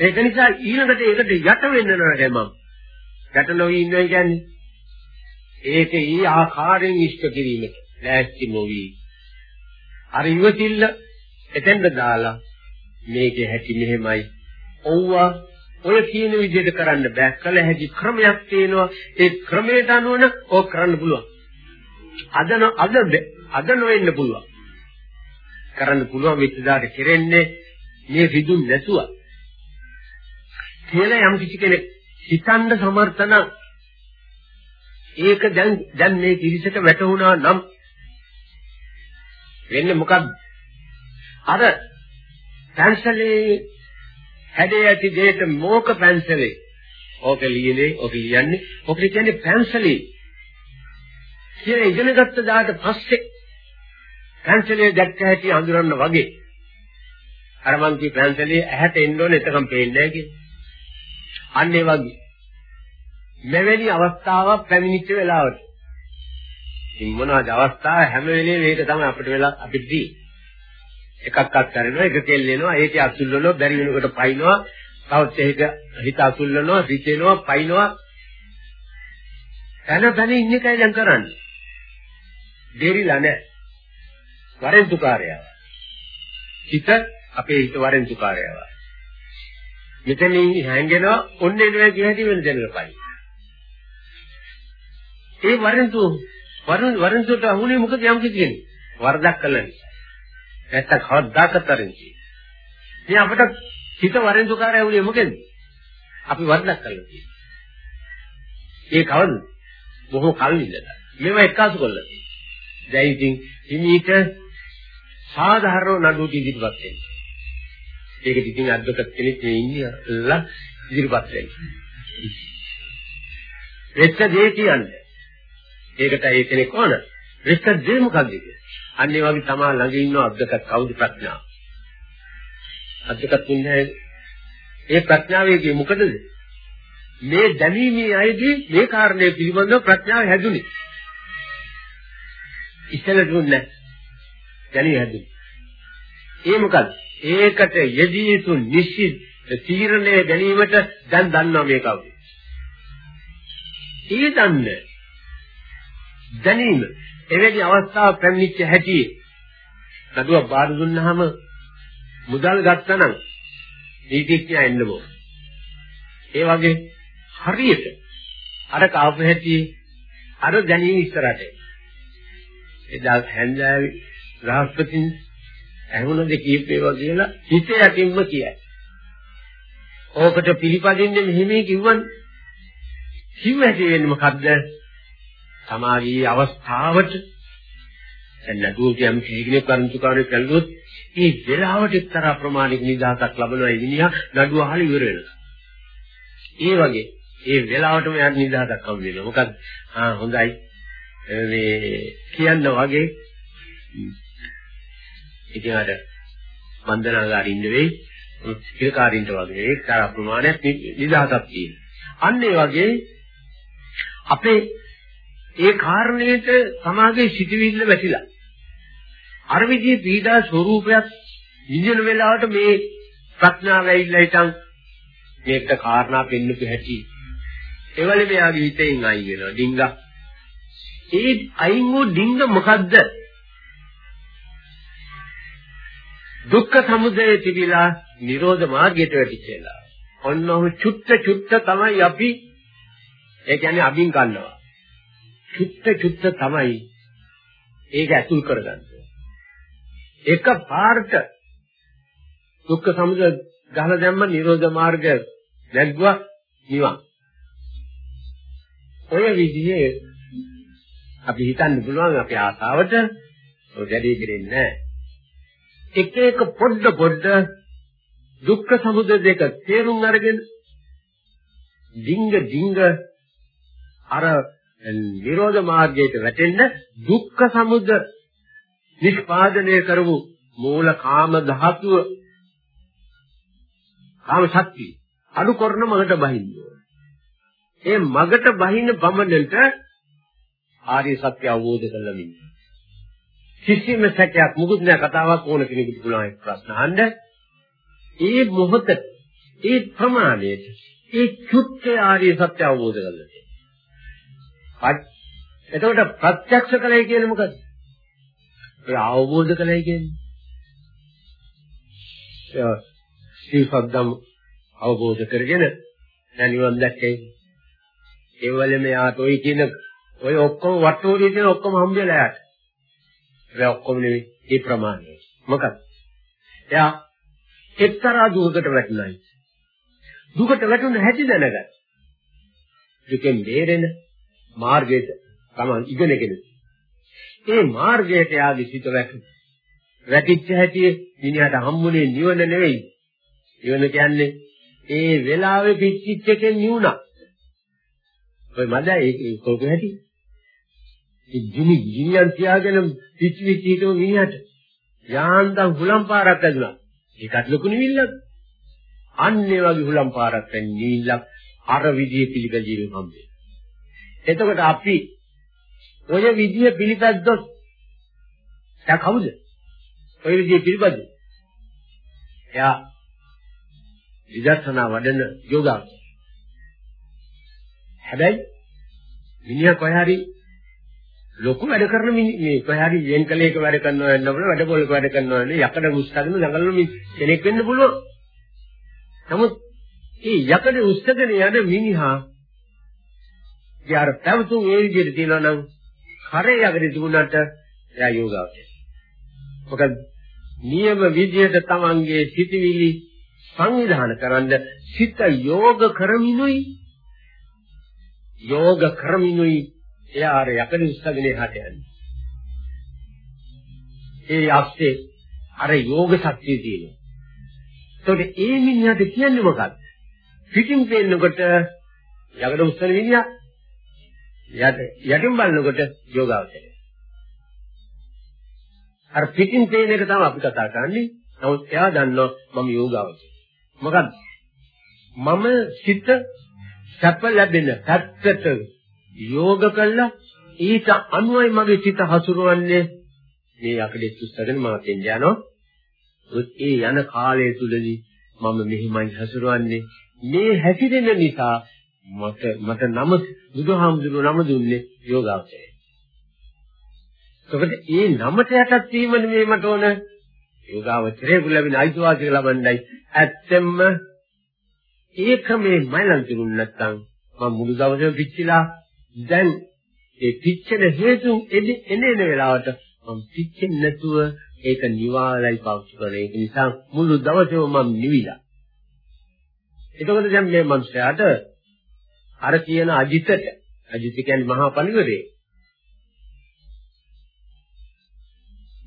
ඒක නිසා ඊළඟට ඒකට යට වෙන්න නරකයි මම. යට නොවි ඉන්නවා කියන්නේ. ඒක ඊ ආකාරයෙන් ඉෂ්ට කිරීමට ලෑස්ති නොවි. අර ඉවතිල්ල එතෙන්ද දාලා මේකේ හැටි මෙහෙමයි. ඔව්වා ඔය කියන විදිහට කරන්න බෑ. කල හැකි ක්‍රමයක් තියෙනවා. ඒ ක්‍රමයට අනුව ඕක කරන්න පුළුවන්. අද අද අද නොවෙන්න පුළුවන්. කරන්න පුළුවන් විත්දාට කෙරෙන්නේ මේ රිදුන් නැතුව. කියලා යම් කිසි කෙනෙක් හිතන්න සමර්ථ නම් ඒක දැන් දැන් මේ කිරිසට වැටුණා නම් වෙන්නේ මොකක්ද? අර පැන්සලේ හැඩේ ඇති දෙයට මෝක පැන්සලේ. ඕක ලියන්නේ ඕක ලියන්නේ. ඕක කියන්නේ පැන්සලේ. කියලා ඉගෙන ගත්ත දාට පස්සේ පැන්සලේ දැක්ක හැටි අඳුරන්න වගේ. අර මං කී පැන්සලේ ඇහැට එන්න ඕනේ එතකම් පේන්නේ නැහැ කියලා. අන්න ඒ වගේ. මෙවැනි අවස්ථාවක් පැමිණිච්ච වෙලාවට ඉතින් මොනවාද අවස්ථාව හැම වෙලේම මේක තමයි අපිට වෙලා අපිට දී. එකක් අත් කරනවා එක තෙල් වෙනවා ඒක අතුල් වෙනවා බැරි වෙනකොට පයින්නවා තවත් ඒක හිත අතුල් වෙනවා රිචෙනවා පයින්නවා පැන පැන ඉන්න එකයි දැන් කරන්නේ දෙරිලා නැහැ. වරෙන්තුකාරයව. හිත අපේ හිත වරෙන්තුකාරයව. මෙතනින් හැංගෙනවා ඔන්න එනවා කියන හැටි වෙන දෙන්නට පයි. ඒ වරෙන්තු වරෙන් වරෙන්තුට අහුනේ මොකද යම් කිසි වරදක් කළා නිසා. නැත්තම් කවදාකත් අරින්චි. ඉතින් අපිට හිත වරෙන්තුකාරය වුණේ මොකෙන්ද? අපි වරදක් කළා කියන්නේ. ඒ කවද? බොහෝ කල් ඉඳලා. මේවා එක්කාසු කළා. දැන් ඉතින් හිමීට සාධාරණ නඩුවට ඉදිරිපත් වෙනවා. ඒකට ඉතින් අද්දක කෙනෙක් මේ ඉන්දියාලා ඉදිරිපත් වෙනවා. වෙච්ච දේ කියන්නේ ඒකට ඒ කෙනෙක් ඕන. වෙච්ච දේ මොකද්ද කියන්නේ? අන්න ඒ වගේ තමා ළඟ ඉන්න අද්දක කවුද ප්‍රඥාව? අද්දකත් ඉන්නේ ඒ ප්‍රඥාවේදී මොකදද? මේ දැනීමේ අයදී මේ කාරණය පිළිබඳව ප්‍රඥාව හැදුනේ. ඉස්සෙල්ල දුන්නේ දැනී හැදුනේ. ඒ මොකද? ඒකට යෙදී යුතු නිශ්චිත තීරණය ගැනීමට දැන් දන්නවා මේ කවුද? ඒ දන්නේ දැනීම එවැනි අවස්ථාවක් පැමිණිච්ච හැටි නඩුවක් බාර දුන්නාම මුදල් ගත්තනම් නීතිඥයා එන්න ඕන. ඒ වගේ හරියට අර කාපු හැටි අර දැනීම ඉස්සරහට එදා හැන්දෑවේ රාජපතින් ඇහුණ දෙ කීපේවා කියලා හිතේ යටින්ම කියයි. ඕකට පිළිපදින්නේ මෙහිමේ කිව්වනේ. කිව්ව හැටි වෙන්නේ මොකද්ද? සමාගයේ අවස්ථාවට දැන් නඩුව කියම් කීකනේ කරුණාකාරී කළොත් ඒ වෙලාවට එක්තරා ප්‍රමාණික නිදහසක් ලැබෙනවා ඉනියා නඩුව අහලා ඉවර වෙනවා. ඒ වගේ ඒ වෙලාවටම යාට නිදහසක් හම්බ වෙනවා. මොකද ආ හොඳයි මේ කියන්න වගේ ඉතින් අර වන්දනාගාරින් නෙවෙයි පිළිකාරින්ට වගේ එක්තරා ප්‍රමාණයක් නිදහසක් තියෙනවා. අන්න ඒ වගේ අපේ ඒ කාරණේට සමාගයේ සිටිවිල්ල වැටිලා. අර විදිහේ පීඩා ස්වરૂපයක් ඉන්දියන වෙලාවට මේ ප්‍රඥාව ඇවිල්ලා හිටන් මේක කාරණා පෙන්නපු හැටි. එවලේ මෙයාගේ හිතෙන් අයින් වෙනවා ඩිංගා ඒ අයින් වූ ඩිංග මොකද්ද? දුක්ඛ සමුදය තිබිලා නිරෝධ මාර්ගයට වැටිච්චලා ඔන්න ඔහු චුත්ත චුත්ත තමයි අපි ඒ කියන්නේ අබින් ගන්නවා. චුත්ත චුත්ත තමයි ඒක ඇතුල් කරගන්නේ. එක පාර්ථ දුක්ඛ සමුදය ගහලා දැම්ම නිරෝධ මාර්ගය නැග්ගුවා නිවන්. ඔය විදිහේ අපි හිතන්න පුළුවන් අපේ ආසාවට ඔය වැඩි කෙරෙන්නේ නැහැ. එක එක පොඩ පොඩ දුක්ඛ සමුදය දෙක තේරුම් අරගෙන ඩිංග ඩිංග අර නිරෝධ මාර්ගයට වැටෙන්න දුක්ඛ සමුදය නිෂ්පාදනය කරමු මූල කාම ධාතුව කාම ශක්තිය අඩු කරන මගට බහින්න ඒ මගට බහින බමනට ආර්ය සත්‍ය අවබෝධ කරගන්න ඉන්න. කිසිම සැකයක් මුකුත් නෑ කතාවක් ඕන කෙනෙකුට පුළුවන් එක් ප්‍රශ්න අහන්න. ඒ මොහොත ඒ ප්‍රමාණයට ඒ චුත්‍ය ආර්ය සත්‍ය අවබෝධ කරගන්න. එතකොට ප්‍රත්‍යක්ෂ කලයි කියන්නේ මොකද්ද? ඒ අවබෝධ කලයි කියන්නේ. ඒ සීසද්දම් අවබෝධ කරගෙන දැනිවන් දැක්කේ. ඒ වල මෙයාට ওই කියන ඔය ඔක්කොම වටෝරිය කියන ඔක්කොම හම්බෙලා යාට. ඒ ඔක්කොම නෙවෙයි ඒ ප්‍රමාණය. මොකද? එයා එක්තරා දුරකට වැටුණායි. දුකට වැටුණ හැටි දැනගන්න. දුකෙන් බේරෙන මාර්ගයට Taman ඉගෙනගෙන. ඒ මාර්ගයට යාගේ සිත වැටු. වැටිච්ච හැටි මිනිහට හම්බුනේ නිවන නෙවෙයි. නිවන කියන්නේ ඒ වෙලාවේ පිච්චිච්ච එකෙන් නිවුණා. ඔය මදයි ඒක කොහොම හැටි? ඒ ජිනි ජිනියන් තියාගෙන පිච්චි පිච්චි හිටව මිනිහට යාන්තම් හුලම් පාරක් ඇදුණා. ඒකත් ලොකු නිවිල්ලක්. අන්නේ වගේ හුලම් පාරක් ඇන් නිවිල්ලක් අර විදිහේ පිළිගැජීම හම්බෙන්නේ. එතකොට අපි ඔය විදිය පිළිපැද්දොත් එයා කවුද? ඔය විදිය පිළිපැද්ද. එයා විදර්ශනා වඩන යෝගාවචර. හැබැයි මිනිහා කොහේ හරි ලොකු වැඩ කරන මේ කොහේ හරි වෙන්කලයක වැඩ කරනවා වෙනවල වැඩ පොලක වැඩ කරනවා නේ යකඩ උස්සගෙන දඟලන කෙනෙක් වෙන්න පුළුවන්. නමුත් මේ යකඩ උස්සගෙන යන මිනිහා ඉතින් අර පැවතුම් ඒ විදිහට තියෙනවා නම් කරේ යකඩ තිබුණාට එයා යෝගාවචරය. මොකද නියම විදිහට තමන්ගේ සිටිවිලි සංවිධානය කරන්න සිත යෝග කරමිනුයි යෝග කරමිනුයි එයා අර යකඩ උස්සගෙන එහාට යන්නේ. ඒ යස්සේ අර යෝග ශක්තිය තියෙනවා. ඒකට ඒ මිනිහට කියන්නේ මොකක්ද? පිටින් පේනකොට යකඩ උස්සන මිනිහා යට යටින් බලනකොට යෝගාවචරය. අර පිටින් තේන එක තමයි අපි කතා කරන්නේ. නමුත් එයා දන්නවා මම යෝගාවචරය. මොකද මම සිත සැප ලැබෙන පැත්තට යෝග කළා ඊට අනුවයි මගේ සිත හසුරවන්නේ මේ යකඩේ සුස්සගෙන මම තෙන් යනවා. ඒ යන කාලය තුලදී මම මෙහිමයි හසුරවන්නේ. මේ හැසිරෙන නිසා මට මට නම බුදුහාමුදුරුවෝ නම දුන්නේ යෝගාවචරය. ඒකට ඒ නමට යටත් වීම නෙමෙයි මට ඕන යෝගාවචරයේ ලැබෙන අයිතිවාසික ලබන්නයි. ඇත්තෙන්ම ඒක මේ මයිලන් තිබුණ නැත්නම් මම මුළු දවසම පිච්චිලා දැන් ඒ පිච්චෙන හේතු එන්නේ එන වෙලාවට මම පිච්චෙන්නේ නැතුව ඒක නිවාලයි පාවිච්චි කරන ඒක නිසා මුළු දවසම මම නිවිලා. එතකොට දැන් මේ මනුස්සයාට අර කියන අජිතට අජිත කියන්නේ මහා පණිවිඩේ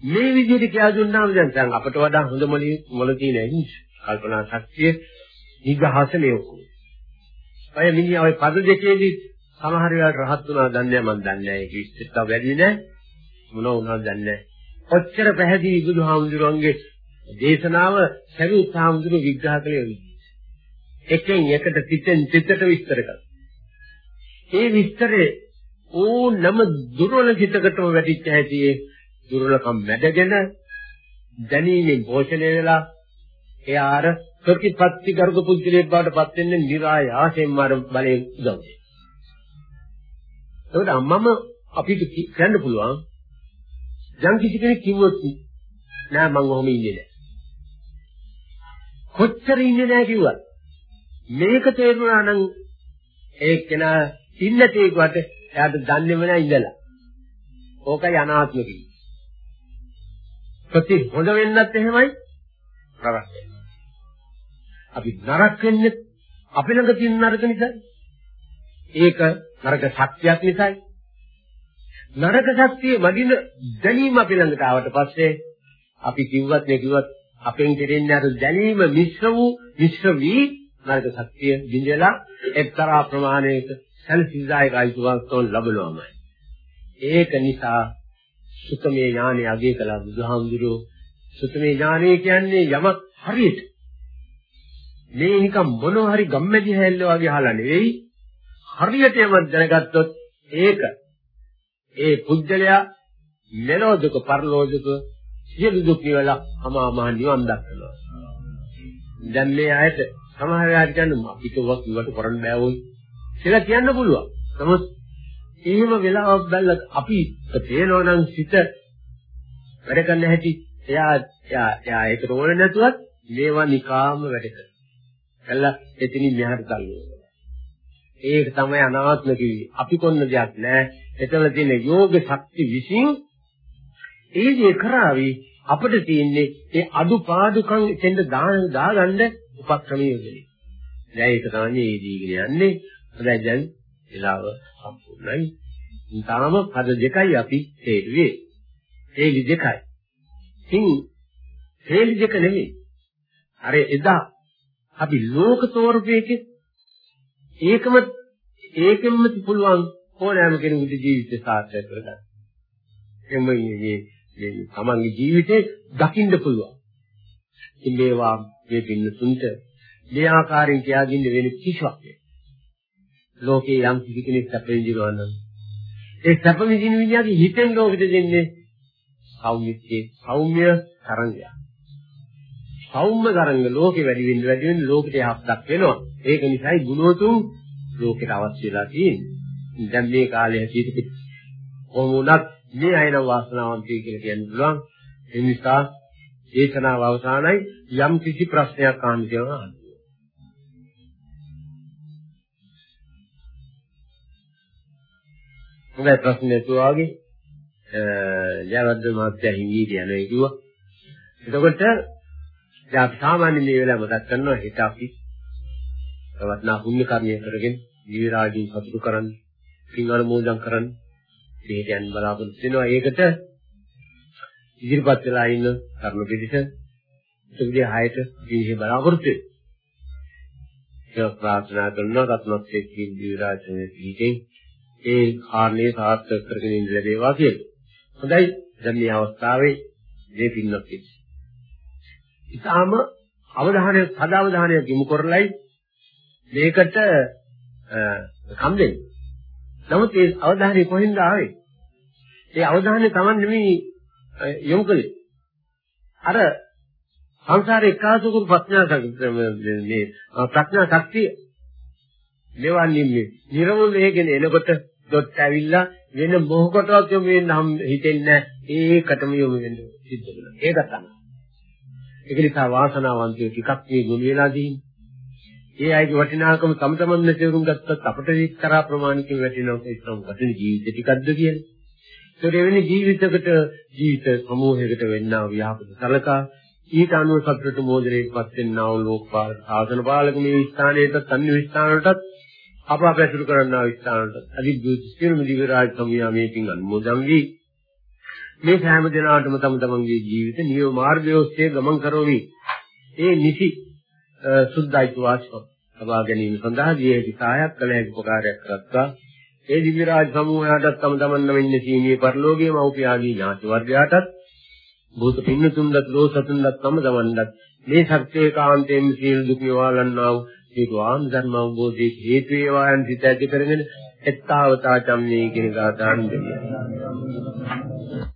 මේ විදිහට කියලා දුන්නාම දැන් අපට වඩා හොඳ මොළ තියෙන කල්පනා ශක්තිය නිගහස මේ ඔක්කොම. අය මිනිහා ওই පද දෙකේදී සමහර වෙලාවට රහත් වුණා දන්නේ මම දන්නේ නැහැ ඒක විශ්චිතව වැඩි නෑ මොන වුණාද දන්නේ නැහැ. ඔච්චර පැහැදිලි බුදුහාමුදුරන්ගේ දේශනාව සරියුත් හාමුදුරුවෝ විග්‍රහ කළේ එකෙන් එකට සිතෙන් සිතට විස්තර කරා. ඒ විස්තරේ ඕනම දුර්වල සිතකටම වැටිච්ච හැටි දුර්වලකම් මැඩගෙන දැනීමෙන් පෝෂණය වෙලා එයා අර ප්‍රතිපත්ති ගරුක පුද්ගලයෙක් බවට පත් වෙන්නේ નિરાයාසයෙන්ම අර බලයෙන් උදව්. ඒකට අම්මම අපිට කියන්න පුළුවන් යම් කිසි කෙනෙක් කිව්වොත් නෑ මං ඔහොම ඉන්නේ නෑ. කොච්චර ඉන්නේ නෑ කිව්වත් මේක තේරුණා නම් ඒ කෙනා ඉන්න තේකුවට එයාට දන්නේම නෑ ඉඳලා. ඕකයි අනාත්ම කිව්වේ. ප්‍රති හොඳ වෙන්නත් එහෙමයි නරක වෙන්න. අපි නරක වෙන්නේ අපි ළඟ තියෙන නරක නිසා. ඒක නරක ශක්තියක් නිසායි. නරක ශක්තිය වඩින දැනීම අපි ළඟට ආවට පස්සේ අපි කිව්වත් නේ කිව්වත් අපෙන් කෙරෙන්නේ අර දැනීම මිශ්‍ර වූ මිශ්‍ර වී නරක ශක්තිය දිඳලා එක්තරා ප්‍රමාණයක සැලසිලිදායක අයිතිවාසිකම් ලැබෙනවාමයි. ඒක නිසා සුතමේ ඥානය අගය කළා බුදුහාමුදුරුවෝ සුතමේ ඥානය කියන්නේ යමක් හරියට මේ නිකම් මොන හරි ගම්මැදි හැල්ල වගේ අහලා නෙවෙයි හරියට යමක් දැනගත්තොත් ඒක ඒ පුජ්‍යලයා මෙලෝ දුක පරලෝ දුක සියලු දුක් නිවලා අමා මහ නිවන් දක්වනවා. දැන් මේ ආයත සමහර වෙලාවට කියන්නේ අපිට වක් ඉවට කරන්න බෑ වොයි කියලා කියන්න පුළුවන්. නමුත් එහෙම වෙලාවක් බැලලා අපි තේනෝ නම් සිත වැඩ කරන්න හැටි එයා එයා එයා ඒකට ඕනේ නැතුවත් මේවා නිකාම වැඩ කරනවා. කළා එතනින් මෙහාට තල්ලුවා. ඒක තමයි අනාත්ම කිව්වේ. අපි කොන්න දෙයක් නෑ. එතන තියෙන යෝග ශක්ති විසින් ඒ දේ කරાવી අපිට තියෙන්නේ ඒ අදුපාදුකම් එතෙන්ද දාන දාගන්න උපක්‍රමයේ යෙදෙන්නේ. දැන් ඒක තමයි මේ දීගෙන යන්නේ. හොඳයි දැන් වෙලාව සම්පූර්ණයි. තාම පද දෙකයි අපි තේරුවේ. හේලි දෙකයි. ඉතින් හේලි දෙක නෙමෙයි. අර එදා අපි ලෝක තෝරපේකේ ඒකම ඒකෙන්ම පුළුවන් ඕනෑම කෙනෙකුගේ ජීවිතය සාර්ථක කරගන්න. එම්ම මේ මේ තමන්ගේ ජීවිතේ දකින්න පුළුවන්. ඉතින් මේවා මේ පින්නතුන්ට මේ ආකාරයෙන් කියාගින්න වෙන කිසිවක් නෑ. ලෝකේ යම් කිසි කෙනෙක් සැපෙන් ජීවනවා නම් ඒ සැප විඳින විඤ්ඤාණය හිතෙන් ලෝකෙට දෙන්නේ සෞම්‍යයේ සෞම්‍ය තරංගය. සෞම්‍ය තරංග ලෝකෙ වැඩි වෙන්න වැඩි වෙන්න ලෝකෙට යහපතක් වෙනවා. ඒක නිසායි ගුණෝතුන් ලෝකෙට අවශ්‍ය වෙලා තියෙන්නේ. දැන් මේ කාලේ හැටියට කොහොම වුණත් මේ අයන වාසනාවන්තයි කියලා කියන්න පුළුවන්. ඒ නිසා දේශනාව අවසానයි යම් කිසි ප්‍රශ්නයක් අහන්න කියලා අහන්න. හොඳයි ප්‍රශ්නේ තුවාගේ ජයවර්ධන මහත්තයා හිමීට යනවා කිව්වා. එතකොට දැන් අපි සාමාන්‍ය මේ වෙලාව මතක් කරනවා හිත අපි වත්නා පුණ්‍ය කර්මය කරගෙන ජීවිරාජී සතුටු කරන්නේ පින් අනුමෝදන් කරන්න දෙයට යන්න බලාපොරොත්තු වෙනවා. ඒකට ඉදිරිපත් වෙලා ඉන්න කර්ම පිටිස සුවිදිය හයට ජීවිතේ බලාපොරොත්තු වෙනවා. ඒක ප්‍රාර්ථනා කරනවා රත්නත් එක්ක ජීවිරාජයේ පිටින් ඒ කාරණේ සාර්ථක කරගෙන ඉන්න ලැබේවා කියලා. හොඳයි දැන් මේ අවස්ථාවේ මේ පින්නොත් ඉතාලම අවධානය සදාවධානය යොමු කරලයි මේකට කම් දෙන්නේ. නමුත් ඒ අවධානය කොහෙන්ද ආවේ? ඒ අවධානය Taman නෙමෙයි යොමු කළේ. අර සංසාරේ එකාසුකුරු ප්‍රඥා මේ ප්‍රඥා ශක්තිය මේවා නිම්මේ නිර්මල මේකෙන් එනකොට දොත් ඇවිල්ලා වෙන මොහොතවත් යොමු වෙන්න හම් හිතෙන්නේ ඒකටම යොමු වෙන්න සිද්ධ වෙනවා. ඒක තමයි. ඒක නිසා වාසනාවන්තයෝ ටිකක් මේ ගුණ වෙලා දින්නේ. ඒ අයගේ වටිනාකම තම තමන්ම තේරුම් ගත්තත් අපිට විතරා ප්‍රමාණිකව වැටෙනවා ඒ තමයි වටින ජීවිත ටිකක්ද කියන්නේ. ඒකට වෙන්නේ ජීවිතයකට ජීවිත සමූහයකට වෙන්නා ව්‍යාපෘත සලකා ඊට අනුව සතුට මොදරේපත් වෙන්නා වූ ලෝකපාල සාසන පාලක මේ ස්ථානයටත් අන්‍ය ස්ථානවලටත් අප අපැසුරු කරන්නා ස්ථානවලට අදිබ්බුත් සියලුම දිව්‍ය රාජ සමියා මේකින් අනුමෝදන් වී මේ සෑම දිනාටම තම තමන්ගේ ජීවිත නියම මාර්ගය ඔස්සේ ගමන් කරවමි. ඒ නිසි සුද්ධයික වාස්කම් ලබා ගැනීම සඳහා ජීවිත සායක් කළ හැකි උපකාරයක් කරත්තා. ඒ දිව්‍ය රාජ සමූහයාටත් තම තමන් වෙන්නේ සීමේ පරිලෝකයේ මෞපියාගේ ඥාති වර්ගයාටත් භූත පින්නතුන්වත් ලෝසතුන්වත් තම තමන්වත් මේ සත්‍යයේ කාන්තයෙන් සීල දුක නිවාලන්නා වූ ඒ වාම් ධර්ම අවබෝධයේ හේතු වේවා යන සිත ඇති කරගෙන එත්තාවතා චම්මේ කියන ගාථාන් දෙවියන්